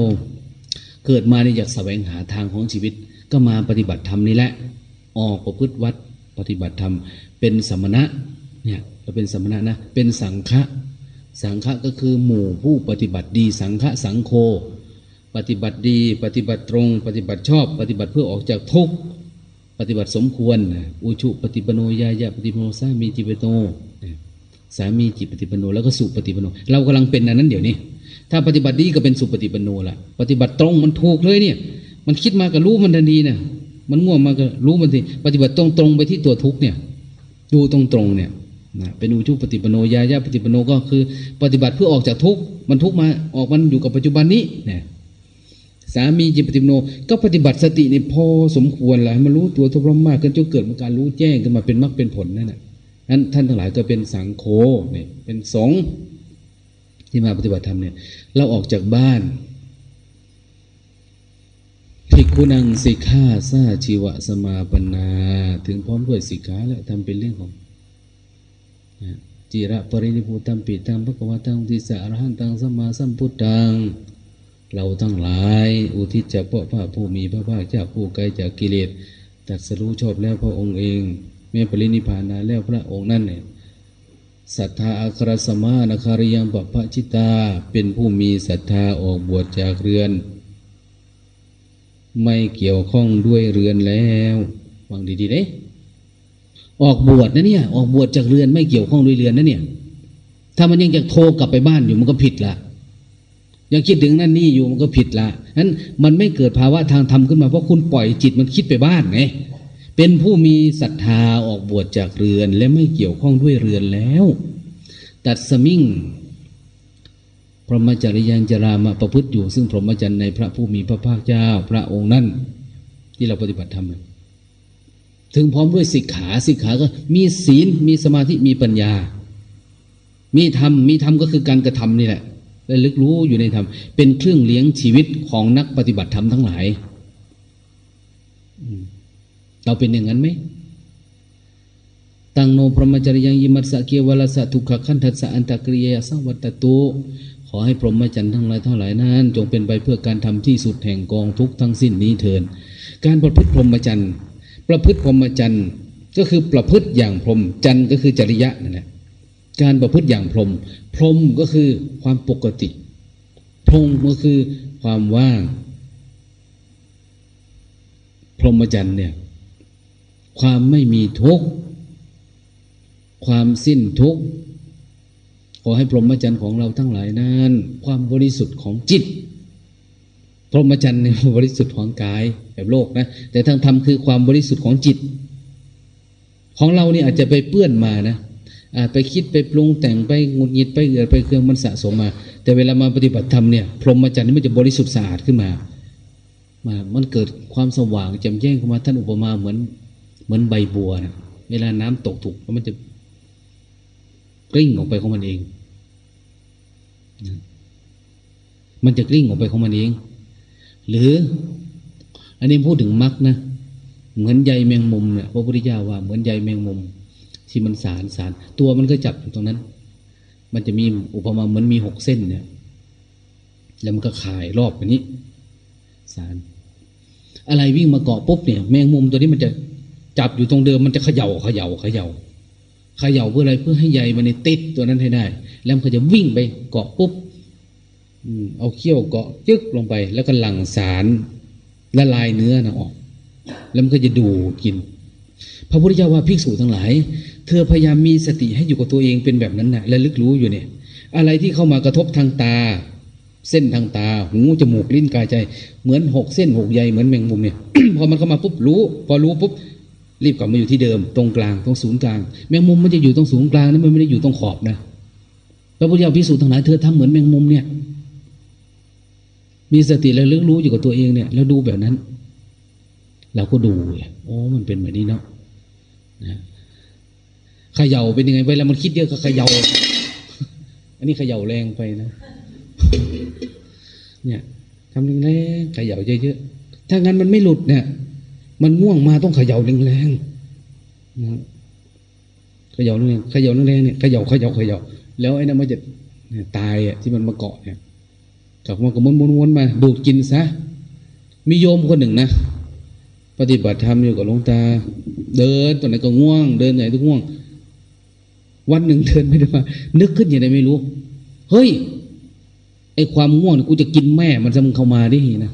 เกิดมาในอยากแสวงหาทางของชีวิต ก็มาปฏิบัติธรรมนี่แหละ ออกประพฤติวัดปฏิบัติธรรม เป็นสมณะเนี่ยเราเป็นสมณะนะเป็นสังฆะสังฆะก็คือหมู่ผู้ปฏิบัติดี สังฆะสังโฆปฏิบัติดี ปฏิบัติตรง ปฏิบัติชอบ ปฏิบัติเพื่อออกจากทุกข์ ปฏิบัติสมควรอุชุปฏิปโนยายาปฏิปโนสามีจิปโตสามีจิปฏิปโนแล้วก็สุปฏิปโน เรากำลังเป็นอันนั้นเดี๋ยวนี้ ถ้าปฏิบัติดีก็เป็นสุปฏิปโนละปฏิบัติตรงมันถูกเลยเนี่ย มันคิดมาก็รู้มันทันทีนะมันง่วงมาก็รู้มันทีปฏิบัติตรงตรงไปที่ตัวทุกเนี่ยดูตรงตรงเนี่ยนะเป็นอุชุปฏิปโนยายาปฏิปโนก็คือ ปฏิบัติเพื่อออกจากทุกมันทุกมาออกมันอยู่กับปัจจุบันนี้เนี่ย สามีจิตปฏิโน ก็ปฏิบัติสติในพอสมควรแล้วมันรู้ตัวทุกข์มากขึ้นจนเกิดมาการรู้แจ้งขึ้นมาเป็นมรรคเป็นผลนั่นแหละนั้นท่านทั้งหลายก็เป็นสังโฆเนี่ยเป็นสงที่มาปฏิบัติธรรมเนี่ย เราออกจากบ้านภิกขุนังสิกขาซาชีวะสมาปนา ถึงพร้อมด้วยสิกขาแล้วทำเป็นเรื่องของจิระปรินิพุตัมปิตังพระกวาตังทิสารหันตังสมาสัมพุทธัง เราทั้งหลายอุทิศจากพระพระผู้มีพระภาคเจ้าผู้ไกลจากกิเลสตัดสรู้ชอบแล้วพระองค์เองแม้ปรินิพานาแล้วพระองค์นั่นเนี่ยศรัทธาอัครสมานาคาริยังปปะชิตา เป็นผู้มีศรัทธาออกบวชจากเรือน ไม่เกี่ยวข้องด้วยเรือนแล้วฟังดีๆเด้ออกบวชนะเนี่ย ออกบวชจากเรือนไม่เกี่ยวข้องด้วยเรือนนะเนี่ย ถ้ามันยังจะโทรกลับไปบ้านอยู่มันก็ผิดละ ยังคิดถึงนั่นนี่อยู่มันก็ผิดละนั้นมันไม่เกิดภาวะทางธรรมขึ้นมาเพราะคุณปล่อยจิตมันคิดไปบ้านไงเป็นผู้มีศรัทธาออกบวชจากเรือน และไม่เกี่ยวข้องด้วยเรือนแล้ว ตัดสมิงพรหมจริยังจรามาประพฤติอยู่ ซึ่งพรหมจรรย์ในพระผู้มีพระภาคเจ้า พระองค์นั้นที่เราปฏิบัติธรรมถึงพร้อมด้วยสิกขาสิกขาก็มีศีลมีสมาธิมีปัญญา มีธรรมมีธรรมก็คือการกระทำนี่แหละ และลึกรู้อยู่ในธรรม เป็นเครื่องเลี้ยงชีวิตของนักปฏิบัติธรรมทั้งหลาย เราเป็นอย่างนั้นไหมตังโนพรหมจริยังยิมัสสะเกวลสะทุกขคันทัสสะอันตะกริยาสังวัตตุขอให้พรหมจรรย์ทั้งหลายทั้งหลายนั้น จงเป็นไปเพื่อการทำที่สุดแห่งกองทุกทั้งสิ้นนี้เถินการประพฤติพรหมจรรย์ประพฤติพรหมจรรย์ก็คือประพฤติอย่างพรหมจรรย์ก็คือจริยะนั่นแหละ การประพฤติอย่างพรหมพรหมก็คือความปกติพรหมก็คือความว่าง พรหมจรรย์เนี่ย ความไม่มีทุกข์ ความสิ้นทุกข์ ขอให้พรหมจรรย์ของเราทั้งหลายนั้น ความบริสุทธิ์ของจิต พรหมจรรย์ในบริสุทธิ์ของกายแบบโลกนะ แต่ทางธรรมคือความบริสุทธิ์ของจิต ของเราเนี่ยอาจจะไปเปื้อนมานะ ไปคิดไปปรุงแต่งไปงุดหงิดไปเกิดไปเครื่องมันสะสมมา แต่เวลามาปฏิบัติธรรมเนี่ยพรหมจรรย์นี่มันจะบริสุทธิ์สะอาดขึ้นมามามันเกิดความสว่างแจ่มแจ้งขึ้นมาท่านอุปมาเหมือนเหมือนใบบัวนะเวลาน้ำตกถูกมันจะกลิ้งออกไปของมันเอง มันจะกลิ้งออกไปของมันเอง หรือ อันนี้พูดถึงมรรคนะ เหมือนใยแมงมุมเนี่ยพระพุทธเจ้าว่าเหมือนใยแมงมุม ที่มันสารสาร ตัวมันก็จับอยู่ตรงนั้น มันจะมีอุปมาเหมือนมีหกเส้นเนี่ย แล้วมันก็ขายรอบแบบนี้ สาร อะไรวิ่งมาเกาะปุ๊บเนี่ย แมงมุมตัวนี้มันจะจับอยู่ตรงเดิมมันจะเขย่าเขย่าเขย่าเขย่าเพื่ออะไรเพื่อให้ใยมันในติดตัวนั้นให้ได้ แล้วมันก็จะวิ่งไปเกาะปุ๊บเอาเขี้ยวเกาะยึกลงไป แล้วก็หลั่งสารละลายเนื้อนะออก แล้วมันก็จะดูกิน พระพุทธเจ้าว่าภิกษุทั้งหลาย เธอพยายามมีสติให้อยู่กับตัวเองเป็นแบบนั้นนะและลึกรู้อยู่เนี่ย อะไรที่เข้ามากระทบทางตา เส้นทางตา หูจมูกลิ้นกายใจ เหมือนหกเส้นหกใยเหมือนแมงมุมเนี่ย พอมันเข้ามาปุ๊บรู้ พอรู้ปุ๊บรีบกลับมาอยู่ที่เดิม ตรงกลางตรงศูนย์กลาง แมงมุมมันจะอยู่ตรงศูนย์กลางนะมันไม่ได้อยู่ตรงขอบนะพระพุทธเจ้าพิสูจน์ทั้งหลายเธอทำเหมือนแมงมุมเนี่ย มีสติแล้วลึกรู้อยู่กับตัวเองเนี่ย แล้วดูแบบนั้นเราก็ดู โอ้ มันเป็นแบบนี้เนาะนะ ขย่าเป็นยังไง เวลามันคิดเยอะก็เขย่า อันนี้เขย่าแรงไปนะ เนี่ยทำแรงๆขย่าเยอะๆ ถ้างั้นมันไม่หลุดเนี่ย มันง่วงมาต้องเขย่าแรงๆนะขย่าแรงขย่าแรงเนี่ยเขย่าเขย่าเขย่า แล้วไอ้นั่นมันจะตายอะที่มันมาเกาะเนี่ยกลับมาก็ม้วนๆมา ดูดกินซะ มีโยมคนหนึ่งนะปฏิบัติธรรมอยู่กับหลวงตา เดินตอนไหนก็ง่วง เดินไหนก็ง่วง วันหนึ่งเดินไม่ได้มา นึกขึ้นอย่างไรไม่รู้ เฮ้ย ไอความง่วงกูจะกินแม่ มันจะมึงเข้ามาไดินะ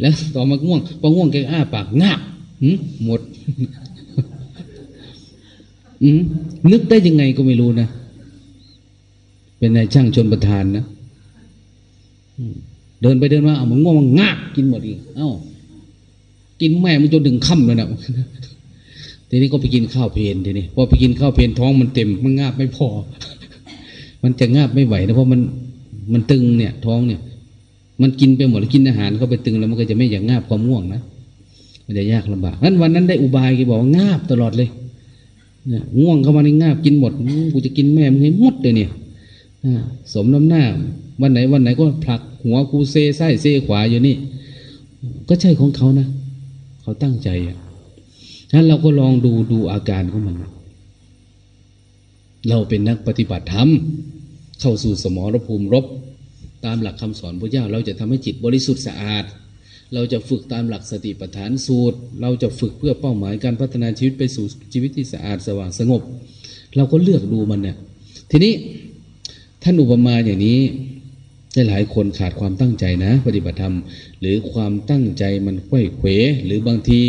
แล้วต่อมาง่วง พอง่วงแกอ้าปากงาบหมดนึกได้ยังไงก็ไม่รู้นะ เป็นนายช่างชนประธานนะเดินไปเดินมาเอามันง่วงมันงาบกินหมดอีก เอ้า กินแม่มันจนถึงค่ำเลยนะ ทีนี้ก็ไปกินข้าวเพลนทีนี้พอไปกินข้าวเพลนท้องมันเต็ม มันงาบไม่พอ มันจะงาบไม่ไหวนะเพราะมันมันตึงเนี่ย ท้องเนี่ย มันกินไปหมดกินอาหารเข้าไปตึงแล้วมันก็จะไม่อยากงาบความง่วงนะมันจะยากลำบากนั้นวันนั้นได้อุบายแกบอกงาบตลอดเลยเนี่ยง่วงเข้ามาในงาบกินหมดกูจะกินแม่มึงให้หมดเลยเนี่ยสมน้ำหน้า วันไหนวันไหนก็ผลักหัวกูเซไส้เซขวาอยู่นี่ ก็ใช่ของเขานะ เขาตั้งใจอะ ฉะนั้นเราก็ลองดูดูอาการของมัน เราเป็นนักปฏิบัติธรรม เข้าสู่สมรภูมิรบ ตามหลักคำสอนพระเจ้า เราจะทำให้จิตบริสุทธิ์สะอาด เราจะฝึกตามหลักสติปัฏฐานสูตร เราจะฝึกเพื่อเป้าหมายการพัฒนาชีวิตไปสู่ชีวิตที่สะอาดสว่างสงบ เราก็เลือกดูมันเนี่ยทีนี้ท่านอุปมาอย่างนี้หลายคนขาดความตั้งใจนะ ปฏิบัติธรรม หรือความตั้งใจมันค่อยเขวหรือบางที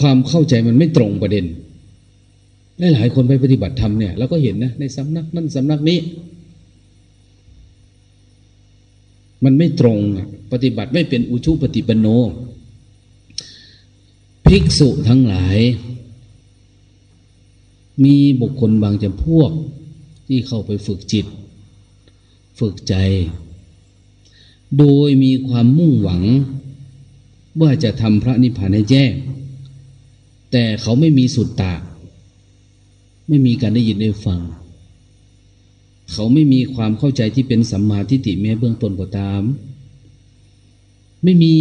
ความเข้าใจมันไม่ตรงประเด็นหลายคนไปปฏิบัติธรรมเนี่ยเราก็เห็นนะในสำนักนั้นสำนักนี้ มันไม่ตรงปฏิบัติไม่เป็นอุชุปฏิปโน ภิกษุทั้งหลาย มีบุคคลบางจำพวกที่เข้าไปฝึกจิต ฝึกใจ โดยมีความมุ่งหวัง ว่าจะทำพระนิพพานให้แจ้ง แต่เขาไม่มีสุตตะไม่มีการได้ยินได้ฟัง เขาไม่มีความเข้าใจที่เป็นสัมมาทิฏฐิแม้เบื้องต้นก็ตาม ไม่มี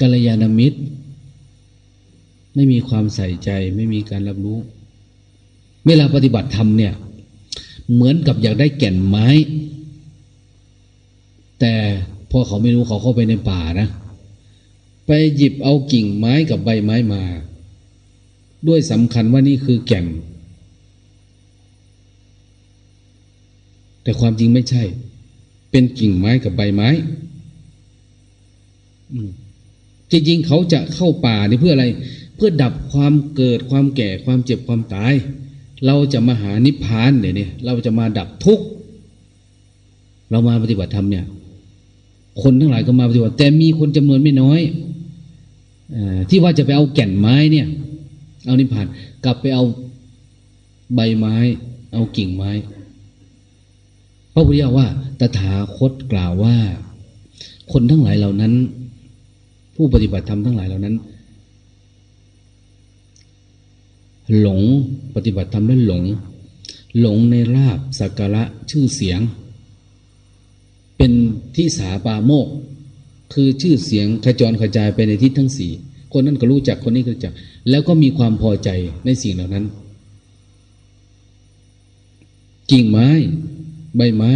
กัลยาณมิตร ไม่มีความใส่ใจ ไม่มีการรับรู้ เวลาปฏิบัติธรรมเนี่ย เหมือนกับอยากได้แก่นไม้ แต่พอเขาไม่รู้เขาเข้าไปในป่านะ ไปหยิบเอากิ่งไม้กับใบไม้มา ด้วยสำคัญว่านี่คือแก่น แต่ความจริงไม่ใช่ เป็นกิ่งไม้กับใบไม้จริงๆเขาจะเข้าป่านี่เพื่ออะไร เพื่อดับความเกิดความแก่ความเจ็บความตาย เราจะมาหานิพพานเนี่ยเนี่ยเราจะมาดับทุกข์เรามาปฏิบัติธรรมเนี่ย คนทั้งหลายก็มาปฏิบัติแต่มีคนจำนวนไม่น้อย ที่ว่าจะไปเอาแก่นไม้เนี่ย เอานิพพานกลับไปเอาใบไม้ เอากิ่งไม้ พระพุทธเจ้าว่า ตถาคตกล่าวว่า คนทั้งหลายเหล่านั้น ผู้ปฏิบัติธรรมทั้งหลายเหล่านั้น หลงปฏิบัติธรรมแล้วหลง หลงในลาบสักการะชื่อเสียง เป็นที่สาปาโมก คือชื่อเสียงขจรกระจายไปในทิศทั้งสี่คนนั้นก็รู้จักคนนี้ก็รู้จัก แล้วก็มีความพอใจในสิ่งเหล่านั้นกิ่งไม้ ใบไม้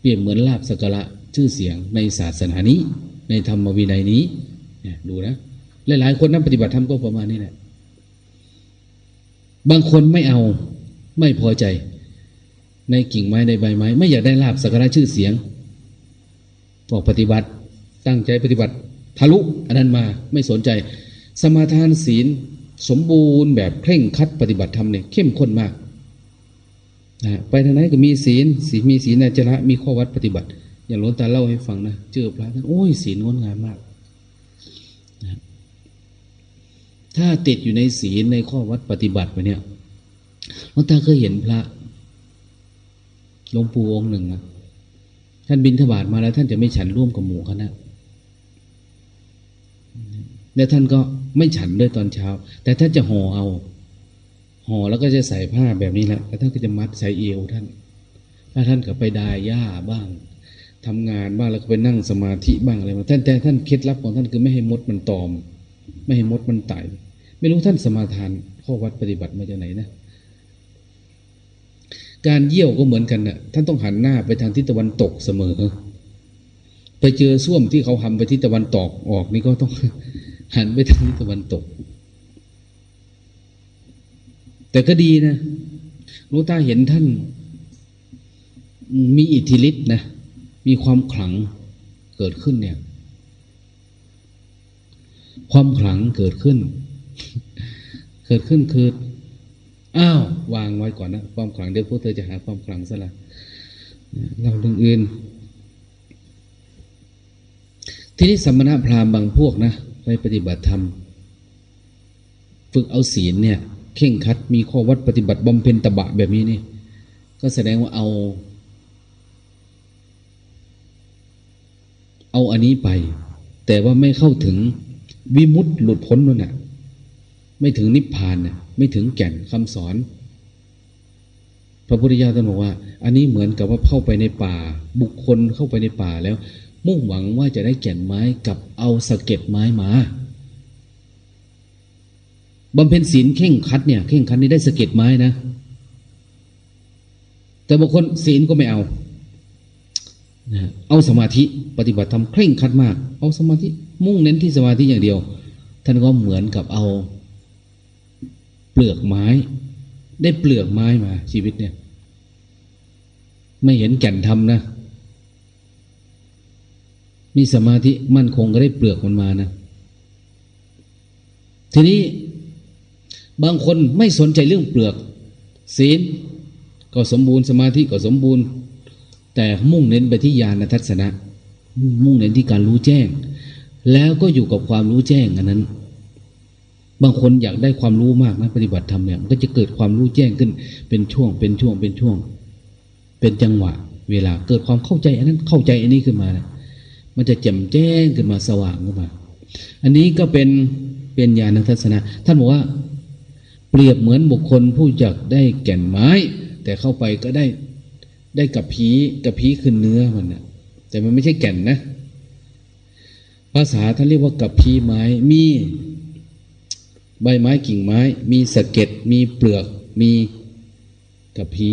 เปรียบเหมือนลาบสักระชื่อเสียงในศาสนานี้ ในธรรมวินัยนี้เนี่ยดูนะหลายๆคนนั้นปฏิบัติธรรมก็ประมาณนี้แหละบางคนไม่เอาไม่พอใจ ในกิ่งไม้ในใบไม้ ไม่อยากได้ลาบสักการะชื่อเสียง บอกปฏิบัติ ตั้งใจปฏิบัติทะลุอันนั้นมาไม่สนใจ สมาทานศีลสมบูรณ์แบบเคร่งคัดปฏิบัติธรรมเนี่ยเข้มข้นมากนะไปทางไหนก็มีศีลศีลมีศีลนจระมีข้อวัดปฏิบัติ อย่างหลวงตาเล่าให้ฟังนะเจอพระท่านโอ้ยศีลงดงามมากนะถ้าติดอยู่ในศีลในข้อวัดปฏิบัติไปเนี่ยหลวงตาเคยเห็นพระหลวงปู่องค์หนึ่งนะ ท่านบินทบาทมาแล้ว ท่านจะไม่ฉันร่วมกับหมู่คณะแล้วท่านก็ไม่ฉันด้วยตอนเช้า แต่ท่านจะห่อเอา ห่อแล้วก็จะใส่ผ้าแบบนี้แหละแล้วท่านก็จะมัดใส่เอวท่านถ้าท่านก็ไปดายหญ้าบ้างทำงานบ้างแล้วก็ไปนั่งสมาธิบ้างอะไรมาท่านแต่ท่านเคล็ดลับของท่านคือไม่ให้มดมันตอม ไม่ให้มดมันไต่ไม่รู้ท่านสมาทานข้อวัดปฏิบัติมาจากไหนนะ การเยี่ยวก็เหมือนกันน่ะท่านต้องหันหน้าไปทางทิศตะวันตกเสมอ ไปเจอส้วมที่เขาทำไปทิศตะวันตกออกนี่ก็ต้องหันไปทางทิศตะวันตก แต่ก็ดีนะรู้ตาเห็นท่าน มีอิทธิฤทธิ์นะ มีความขลังเกิดขึ้นเนี่ย ความขลังเกิดขึ้น เกิดขึ้นคือ อ้าววางไว้ก่อนนะความขลังเดี๋ยวพวกเธอจะหาความขลังซะละเราเรื่องอื่น ทีนี้สมณพราหมณ์บางพวกนะไปปฏิบัติธรรม ฝึกเอาศีลเนี่ยเข่งคัดมีข้อวัดปฏิบัติบำเพ็ญตบะแบบนี้นี่ ก็แสดงว่าเอา เอาอันนี้ไป แต่ว่าไม่เข้าถึงวิมุตต์หลุดพ้นนั่นน่ะ ไม่ถึงนิพพานน่ะ ไม่ถึงแก่นคำสอน พระพุทธเจ้าท่านบอกว่า อันนี้เหมือนกับว่าเข้าไปในป่า บุคคลเข้าไปในป่าแล้ว มุ่งหวังว่าจะได้แก่นไม้กับเอาสะเก็ดไม้มาบำเพ็ญศีลเข่งคัดเนี่ยเข่งคัดนี่ได้สะเก็ดไม้นะ แต่บางคนศีลก็ไม่เอาเอาสมาธิปฏิบัติทำเคร่งคัดมาก เอาสมาธิมุ่งเน้นที่สมาธิอย่างเดียว ท่านก็เหมือนกับเอา เปลือกไม้ ได้เปลือกไม้มา ชีวิตเนี่ย ไม่เห็นแก่นธรรมนะ มีสมาธิมั่นคงก็ได้เปลือกมันมานะ ทีนี้บางคนไม่สนใจเรื่องเปลือก ศีลก็สมบูรณ์สมาธิก็สมบูรณ์ แต่มุ่งเน้นไปที่ญาณทัศนะ มุ่งเน้นที่การรู้แจ้ง แล้วก็อยู่กับความรู้แจ้งอันนั้น บางคนอยากได้ความรู้มากนะปฏิบัติธรรมเนี่ยมันก็จะเกิดความรู้แจ้งขึ้น เป็นช่วง เป็นช่วง เป็นช่วง เป็นจังหวะ เวลาเกิดความเข้าใจอันนั้นเข้าใจอันนี้ขึ้นมานะมันจะแจ่มแจ้งขึ้นมาสว่างขึ้นมา อันนี้ก็เป็นเป็นญาณทัศนะ ท่านบอกว่า เปรียบเหมือนบุคคลผู้จักได้แก่นไม้ แต่เข้าไปก็ได้ได้กับผีกับผีขึ้นเนื้อมันนะแต่มันไม่ใช่แก่นนะ ภาษาท่านเรียกว่ากับผีไม้ มี ใบไม้กิ่งไม้ มีสะเก็ดมีเปลือก มีกับผี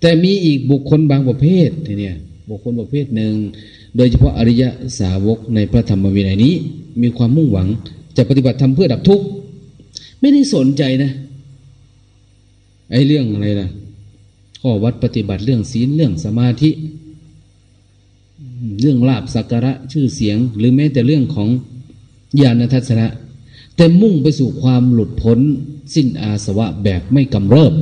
แต่มีอีกบุคคลบางประเภททีเนี้ยบุคคลประเภทหนึ่ง โดยเฉพาะอริยสาวกในพระธรรมวินัยนี้ มีความมุ่งหวังจะปฏิบัติธรรมเพื่อดับทุกข์ไม่ได้สนใจนะไอ้เรื่องอะไรล่ะข้อวัดปฏิบัติเรื่องศีลเรื่องสมาธิ เรื่องลาบสักการะชื่อเสียง หรือแม้แต่เรื่องของ ญาณทัศนะ แต่มุ่งไปสู่ความหลุดพ้น สิ้นอาสวะแบบไม่กำเริบ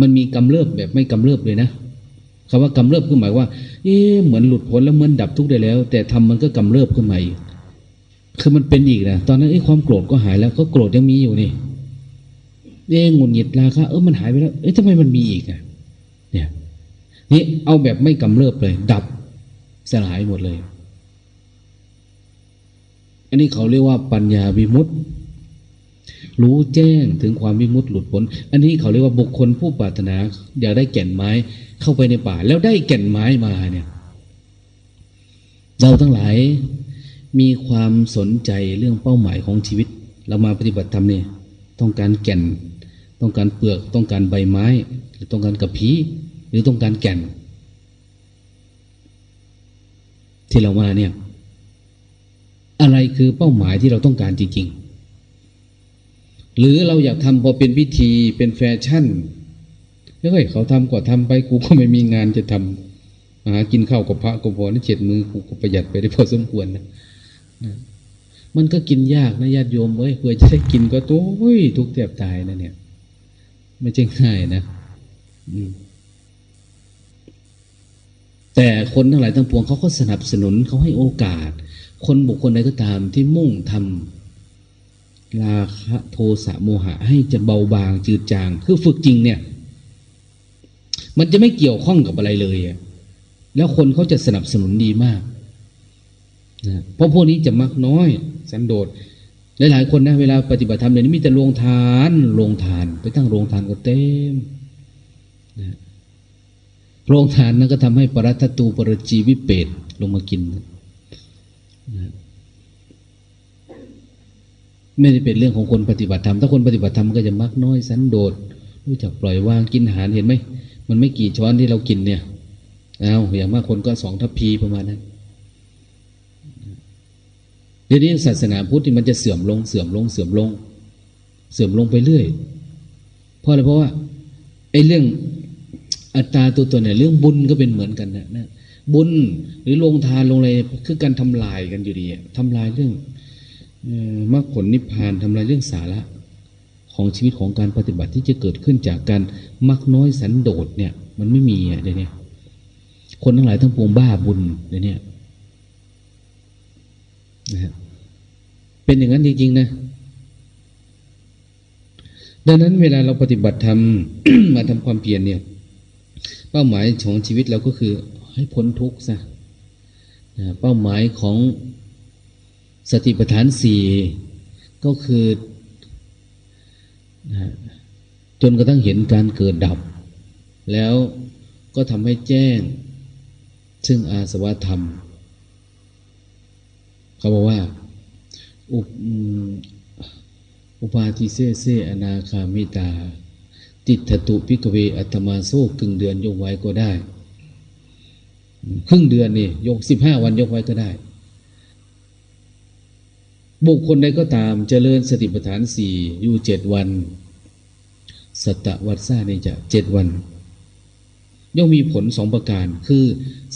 มันมีกำเริบแบบไม่กำเริบเลยนะคำว่ากำเริบคือหมายว่า เอ๊เหมือนหลุดพ้นแล้วเหมือนดับทุกข์ได้แล้ว แต่ทำมันก็กำเริบขึ้นมาอีก คือมันเป็นอีกนะตอนนั้นไอ้ความโกรธก็หายแล้วก็โกรธยังมีอยู่นี่เอ๊งุนหงิดราคะเออมันหายไปแล้ว เอ๊ะทำไมมันมีอีกอะ เนี่ย นี่เอาแบบไม่กำเริบเลย ดับสลายหมดเลย อันนี้เขาเรียกว่าปัญญาวิมุตติ รู้แจ้งถึงความวิมุตติหลุดพ้น อันนี้เขาเรียกว่าบุคคลผู้ปรารถนา อยากได้แก่นไม้เข้าไปในป่า แล้วได้แก่นไม้มาเนี่ย เราทั้งหลายมีความสนใจเรื่องเป้าหมายของชีวิต เรามาปฏิบัติธรรมเนี่ยต้องการแก่น ต้องการเปลือก ต้องการใบไม้ หรือต้องการกระพี้หรือต้องการแก่น ที่เรามาเนี่ย อะไรคือเป้าหมายที่เราต้องการจริงๆ หรือเราอยากทำพอเป็นพิธีเป็นแฟชั่นเฮ้ยเขาทำกว่าทำไปกูก็ไม่มีงานจะทำหากินข้าวกับพระก็พอนี่เจ็ดมือกูก็ประหยัดไปได้พอสมควรนะมันก็กินยากนะญาติโยมเว้ยเพื่อจะได้กินก็ตัวทุกแทบตายนะเนี่ย ไม่ใช่ง่ายนะแต่คนทั้งหลายทั้งปวงเขาก็สนับสนุนเขาให้โอกาส คนบุคคลใดก็ตามที่มุ่งทำราคะโทสะโมหะให้จะเบาบางจืดจาง คือฝึกจริงเนี่ย มันจะไม่เกี่ยวข้องกับอะไรเลยอะแล้วคนเขาจะสนับสนุนดีมากนะเพราะพวกนี้จะมักน้อย สันโดษหลายๆคนนะเวลาปฏิบัติธรรมเดี๋ยวนี้มีแต่โรงทานโรงทาน ไปตั้งโรงทานก็เต็มนะโรงทานนั้นก็ทำให้ปรัตตูปรจีวิเปตลงมากินนะ ไม่ได้เป็นเรื่องของคนปฏิบัติธรรมถ้าคนปฏิบัติธรรมก็จะมักน้อยสันโดษรู้จักปล่อยวางกินอาหารเห็นไหมมันไม่กี่ช้อนที่เรากินเนี่ยเอาอย่างมากคนก็สองทัพพีประมาณนั้นเดี๋ยวนี้ศาสนาพุทธที่มันจะเสื่อมลงเสื่อมลงเสื่อมลง เสื่อมลงไปเรื่อยเพราะอะไรเพราะว่าไอ้เรื่องอัตราตัวตนเนี่ยเรื่องบุญก็เป็นเหมือนกันนะนะ บุญหรือลงทานลงอะไรคือการทำลายกันอยู่ดีทำลายเรื่องมรรคผลนิพพานทำลายเรื่องสาระของชีวิตของการปฏิบัติที่จะเกิดขึ้นจากการมักน้อยสันโดษเนี่ย มันไม่มีอะเดี๋ยวนี้คนทั้งหลายทั้งปวงบ้าบุญเดี๋ยวนี้นะฮะเป็นอย่างนั้นจริงๆนะดังนั้นเวลาเราปฏิบัติธรรมาทำความเพียรเนี่ย เป้าหมายของชีวิตเราก็คือ ให้พ้นทุกข์ซะเป้าหมายของสติปัฏฐานสี่ก็คือจนกระทั่งเห็นการเกิดดับ แล้วก็ทำให้แจ้ง ซึ่งอาสวะธรรม เขาบอกว่า อุปอุปาทิเซเซอนาคามิตา ติถตุพิกเวอัตมาโซกึ่งเดือนยกไว้ก็ได้ ครึ่งเดือนนี่ยกสิบห้าวันยกไว้ก็ได้ บุคคลใดก็ตามเจริญสติปัฏฐานสี่อยู่เจ็ดวันสตวัตซ่านี่จะเจ็ดวันย่อมมีผลสองประการ คือ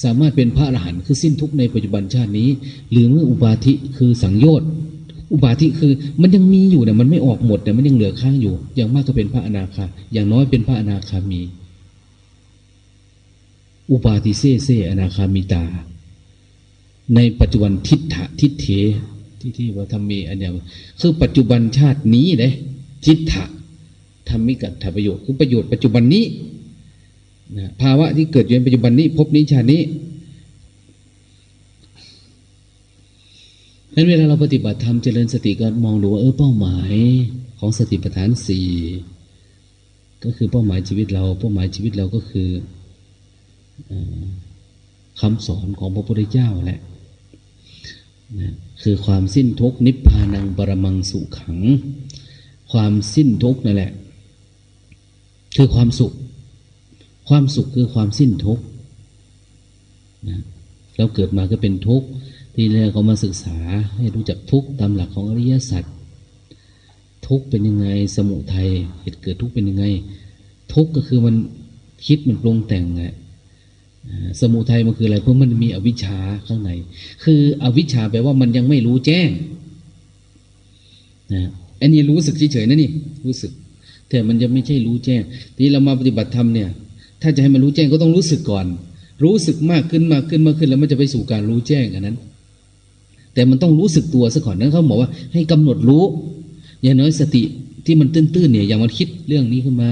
สามารถเป็นพระอรหันต์คือสิ้นทุกในปัจจุบันชาตินี้ หรือเมื่ออุปาทิคือสังโยชน์ อุบาทิคือมันยังมีอยู่เนี่ยมันไม่ออกหมดแต่ยมันยังเหลือค้างอยู่ อย่างมากก็เป็นพระอนาคาอย่างน้อยเป็นพระอนาคามี อุปาทิเซเซอนาคามิตา ในปัจจุบันทิฏฐะทิฏเทที่ที่ว่าทำมีอันเดียวคือปัจจุบันชาตินี้เลยทิฏฐะทำมิกัตถประโยชน์คือประโยชน์ปัจจุบันนี้นะภาวะที่เกิดอยู่ในปัจจุบันนี้พบนี้ชาตินี้นั้นเวลาเราปฏิบัติธรรมเจริญสติก็มองดูว่าเออเป้าหมายของสติปัฏฐานสี่ก็คือเป้าหมายชีวิตเรา เป้าหมายชีวิตเราก็คือ คำสอนของพระพุทธเจ้าแหละนะคือความสิ้นทุกนิพพานังปรมังสุขัง ความสิ้นทุกนั่นแหละ คือความสุข ความสุขคือความสิ้นทุกนะแล้วเกิดมาก็เป็นทุกข์ทีแรกเขามาศึกษาให้รู้จักทุกตามหลักของอริยสัจทุกเป็นยังไงสมุทัยเหตุเกิดทุกเป็นยังไง ทุกก็คือมันคิดมันปรุงแต่งไง สมุทัยมันคืออะไร เพราะมันมีอวิชชาข้างใน คืออวิชชาแปลว่ามันยังไม่รู้แจ้งนะอันนี้รู้สึกเฉยๆนะนี่ รู้สึก แต่มันจะไม่ใช่รู้แจ้ง ที่เรามาปฏิบัติธรรมเนี่ย ถ้าจะให้มันรู้แจ้งก็ต้องรู้สึกก่อน รู้สึกมากขึ้นมากขึ้นมากขึ้นแล้วมันจะไปสู่การรู้แจ้งอันนั้น แต่มันต้องรู้สึกตัวซะก่อนนั้นเขาบอกว่า ให้กำหนดรู้ อย่างน้อยสติที่มันตื้นๆเนี่ย อย่างมันคิดเรื่องนี้ขึ้นมา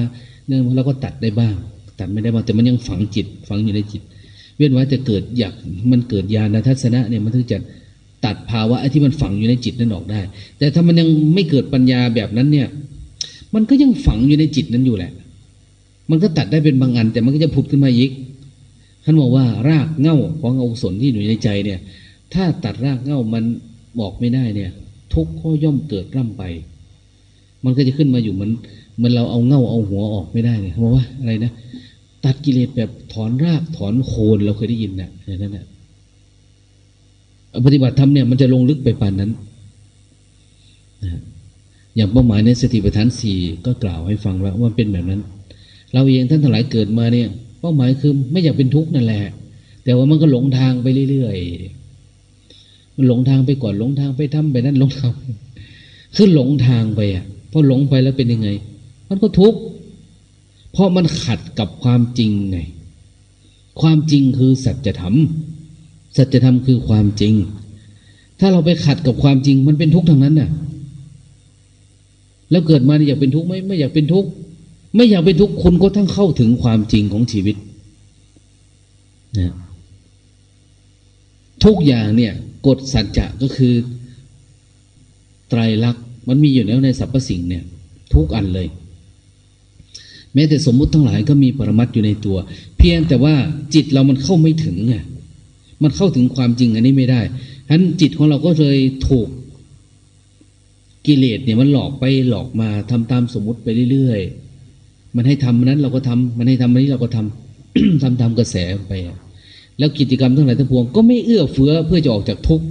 เรื่องเราก็ตัดได้บ้าง ตัดไม่ได้บ้างแต่มันยังฝังจิต ฝังอยู่ในจิต เว้นไว้จะเกิดอยากมันเกิดญาณทัศนะเนี่ยมันถึงจะตัดภาวะที่มันฝังอยู่ในจิตนั้นออกได้ แต่ถ้ามันยังไม่เกิดปัญญาแบบนั้นเนี่ย มันก็ยังฝังอยู่ในจิตนั้นอยู่แหละ มันก็ตัดได้เป็นบางอัน แต่มันก็จะผุดขึ้นมาอีกท่านบอกว่ารากเง่าของอกุศลที่อยู่ในใจเนี่ย ถ้าตัดรากเง้ามันบอกไม่ได้เนี่ย ทุกข้อย่อมเกิดร่ำไป มันก็จะขึ้นมาอยู่เหมือน เหมือนเราเอาเง้าเอาหัวออกไม่ได้เนี่ยเพราะว่าอะไรนะตัดกิเลสแบบถอนรากถอนโคนเราเคยได้ยินนะอย่างนั้นนะปฏิบัติธรรมเนี่ยมันจะลงลึกไปปานนั้นอย่างเป้าหมายในสติปัฏฐานสี่ก็กล่าวให้ฟังว่าว่าเป็นแบบนั้น เราเองท่านทั้งหลายเกิดมาเนี่ย เป้าหมายคือไม่อยากเป็นทุกข์นั่นแหละ แต่ว่ามันก็หลงทางไปเรื่อยๆมันหลงทางไปก่อนหลงทางไปทำไปนั้นหลงทางคือหลงทางไปอะพอหลงไปแล้วเป็นยังไง มันก็ทุกข์เพราะมันขัดกับความจริงไง ความจริงคือสัจธรรมสัจธรรมคือความจริง ถ้าเราไปขัดกับความจริง มันเป็นทุกข์ทางนั้นน่ะ แล้วเกิดมาอยากเป็นทุกข์ไหมไม่อยากเป็นทุกข์ไม่อยากเป็นทุกข์คุณก็ทั้งเข้าถึงความจริงของชีวิตนะทุกอย่างเนี่ยกฎสัจจะก็คือ ไตรลักษณ์มันมีอยู่แล้วในสรรพสิ่งเนี่ย ทุกอันเลย แม้แต่สมมุติทั้งหลายก็มีปรมัตอยู่ในตัว เพียงแต่ว่าจิตเรามันเข้าไม่ถึงไงมันเข้าถึงความจริงอันนี้ไม่ได้ฉะนั้นจิตของเราก็เลยถูกกิเลสเนี่ยมันหลอกไปหลอกมาทำตามสมมุติไปเรื่อยๆ มันให้ทำนั้นเราก็ทำมันให้ทำนี้เราก็ทำทำตามกระแสไป แล้วกิจกรรมทั้งหลายทั้งปวงก็ไม่เอื้อเฟื้อเพื่อจะออกจากทุกข์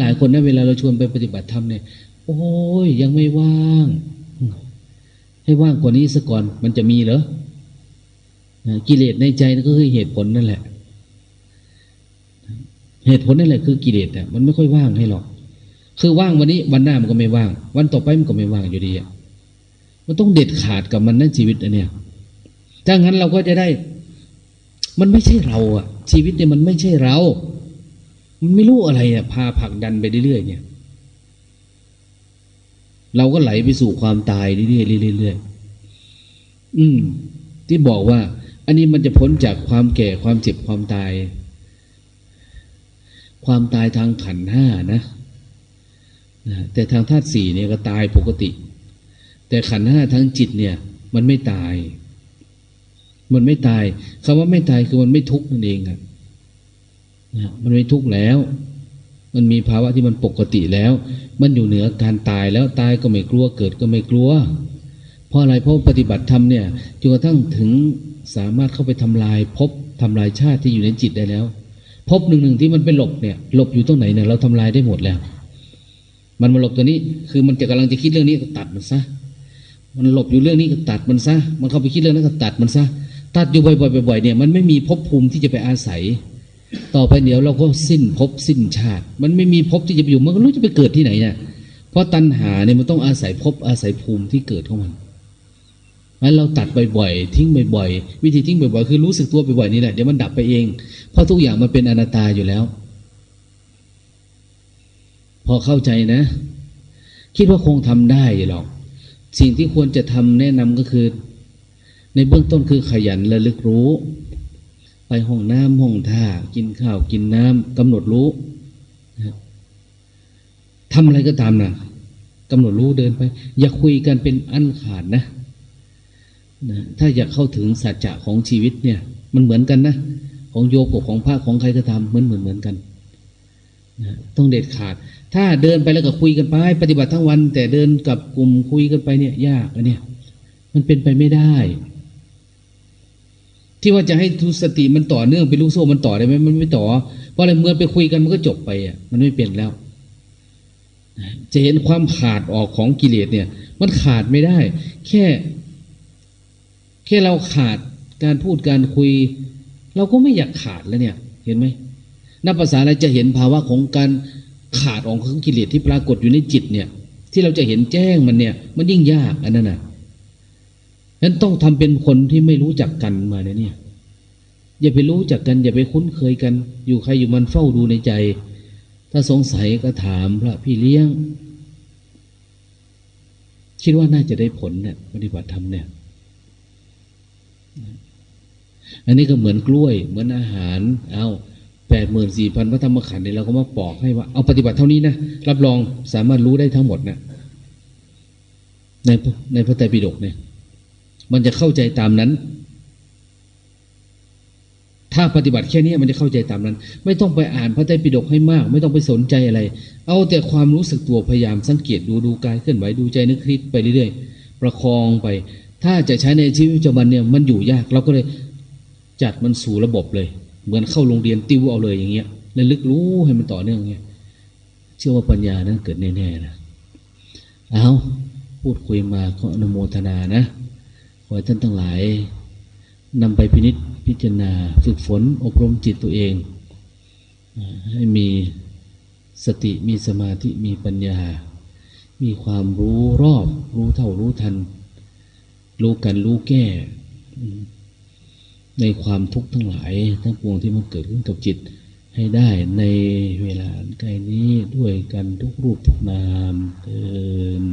หลายคนนะเวลาเราชวนไปปฏิบัติธรรมเนี่ย โอ้ยยังไม่ว่าง ให้ว่างกว่านี้ซะก่อน มันจะมีเหรอกิเลสในใจนั่นก็คือเหตุผลนั่นแหละ เหตุผลนั่นแหละคือกิเลสอะมันไม่ค่อยว่างให้หรอก คือว่างวันนี้วันหน้ามันก็ไม่ว่าง วันต่อไปมันก็ไม่ว่างอยู่ดีอะมันต้องเด็ดขาดกับมันนั่นชีวิตอันเนี้ยถ้างั้นเราก็จะได้ มันไม่ใช่เราอะ ชีวิตเนี่ยมันไม่ใช่เรา มันไม่รู้อะไรอะพาผลักดันไปเรื่อยๆเนี่ย เราก็ไหลไปสู่ความตายเรื่อยๆเรื่อยๆอืม ที่บอกว่า อันนี้มันจะพ้นจากความแก่ความเจ็บความตาย ความตายทางขันห้านะแต่ทางธาตุสี่เนี่ยก็ตายปกติ แต่ขันห้าทั้งจิตเนี่ย มันไม่ตาย มันไม่ตายคำว่าไม่ตายคือมันไม่ทุกข์นั่นเองอะมันไม่ทุกข์แล้ว มันมีภาวะที่มันปกติแล้ว มันอยู่เหนือการตายแล้วตายก็ไม่กลัวเกิดก็ไม่กลัว เพราะอะไรเพราะปฏิบัติธรรมเนี่ยจนกระทั่งถึงสามารถเข้าไปทำลายภพทำลายชาติที่อยู่ในจิตได้แล้วภพหนึ่งหนึ่งที่มันไปหลบเนี่ยหลบอยู่ตรงไหนเนี่ยเราทำลายได้หมดแล้ว มันมาหลบตัวนี้คือมันจะกำลังจะคิดเรื่องนี้ก็ตัดมันซะมันหลบอยู่เรื่องนี้ก็ตัดมันซะมันเข้าไปคิดเรื่องนั้นก็ตัดมันซะตัดอยู่บ่อยๆเนี่ยมันไม่มีภพภูมิที่จะไปอาศัย ต่อไปเดี๋ยวเราก็สิ้นภพสิ้นชาติ มันไม่มีภพที่จะไปอยู่มันก็รู้จะไปเกิดที่ไหนเนี่ยเพราะตัณหาเนี่ยมันต้องอาศัยภพอาศัยภูมิที่เกิดของมันงั้นเราตัดบ่อยๆทิ้งบ่อยๆวิธีทิ้งบ่อยๆคือรู้สึกตัวบ่อยๆนี่แหละเดี๋ยวมันดับไปเอง เพราะทุกอย่างมันเป็นอนัตตาอยู่แล้ว พอเข้าใจนะ คิดว่าคงทำได้หรอกสิ่งที่ควรจะทำแนะนำก็คือ ในเบื้องต้นคือขยันระลึกรู้ ไปห้องน้ำห้องท่า กินข้าวกินน้ำกำหนดรู้ทำอะไรก็ตามนะกำหนดรู้เดินไป อย่าคุยกันเป็นอันขาดนะนะถ้าอยากเข้าถึงสัจจะของชีวิตเนี่ย มันเหมือนกันนะ ของโยกของพระของใครก็ทำเหมือนเหมือนเหมือนกันนะต้องเด็ดขาด ถ้าเดินไปแล้วก็คุยกันไป ปฏิบัติทั้งวัน แต่เดินกับกลุ่มคุยกันไปเนี่ย ยากอันเนี่ย มันเป็นไปไม่ได้ ที่ว่าจะให้ทุสติมันต่อเนื่องเป็นลูกโซ่มันต่อได้ไหมมันไม่ต่อ เพราะอะไรเมื่อไปคุยกันมันก็จบไปอะมันไม่เปลี่ยนแล้วจะเห็นความขาดออกของกิเลสเนี่ย มันขาดไม่ได้ แค่ แค่เราขาดการพูดการคุย เราก็ไม่อยากขาดแล้วเนี่ย เห็นไหมนับภาษาอะไรจะเห็นภาวะของการขาดออกของกิเลสที่ปรากฏอยู่ในจิตเนี่ย ที่เราจะเห็นแจ้งมันเนี่ย มันยิ่งยากอันนั้นน่ะ นั้นต้องทำเป็นคนที่ไม่รู้จักกันมาเนี่ย อย่าไปรู้จักกัน อย่าไปคุ้นเคยกัน อยู่ใครอยู่มันเฝ้าดูในใจ ถ้าสงสัยก็ถามพระพี่เลี้ยง คิดว่าน่าจะได้ผลเนี่ยปฏิบัติธรรมเนี่ยอันนี้ก็เหมือนกล้วย เหมือนอาหาร เอาแปดหมื่นสี่พันพระธรรมขันธ์เนี่ยเราก็มาปอกให้ว่า เอาปฏิบัติเท่านี้นะ รับรองสามารถรู้ได้ทั้งหมดนะในในพระไตรปิฎกเนี่ย มันจะเข้าใจตามนั้น ถ้าปฏิบัติแค่นี้มันจะเข้าใจตามนั้น ไม่ต้องไปอ่านพระไตรปิฎกให้มาก ไม่ต้องไปสนใจอะไร เอาแต่ความรู้สึกตัวพยายามสังเกตดูดูกายเคลื่อนไหวดูใจนึกคิดไปเรื่อยๆประคองไป ถ้าจะใช้ในชีวิตประจำวันเนี่ยมันอยู่ยากเราก็เลยจัดมันสู่ระบบเลย เหมือนเข้าโรงเรียนติวเอาเลยอย่างเงี้ยแล้วลึกรู้ให้มันต่อเนื่องเงี้ยเชื่อว่าปัญญานั้นเกิดแน่ๆนะเอาพูดคุยมาก็อนุโมทนานะ ขอให้ท่านทั้งหลายนำไปพินิษพิจารณาฝึกฝนอบรมจิตตัวเอง ให้มีสติมีสมาธิมีปัญญา มีความรู้รอบรู้เท่ารู้ทัน รู้กันรู้แก้ ในความทุกข์ทั้งหลายทั้งปวงที่มันเกิดขึ้นกับจิตให้ได้ในเวลาใกล้นี้ด้วยกันทุกรูปทุกนามเออ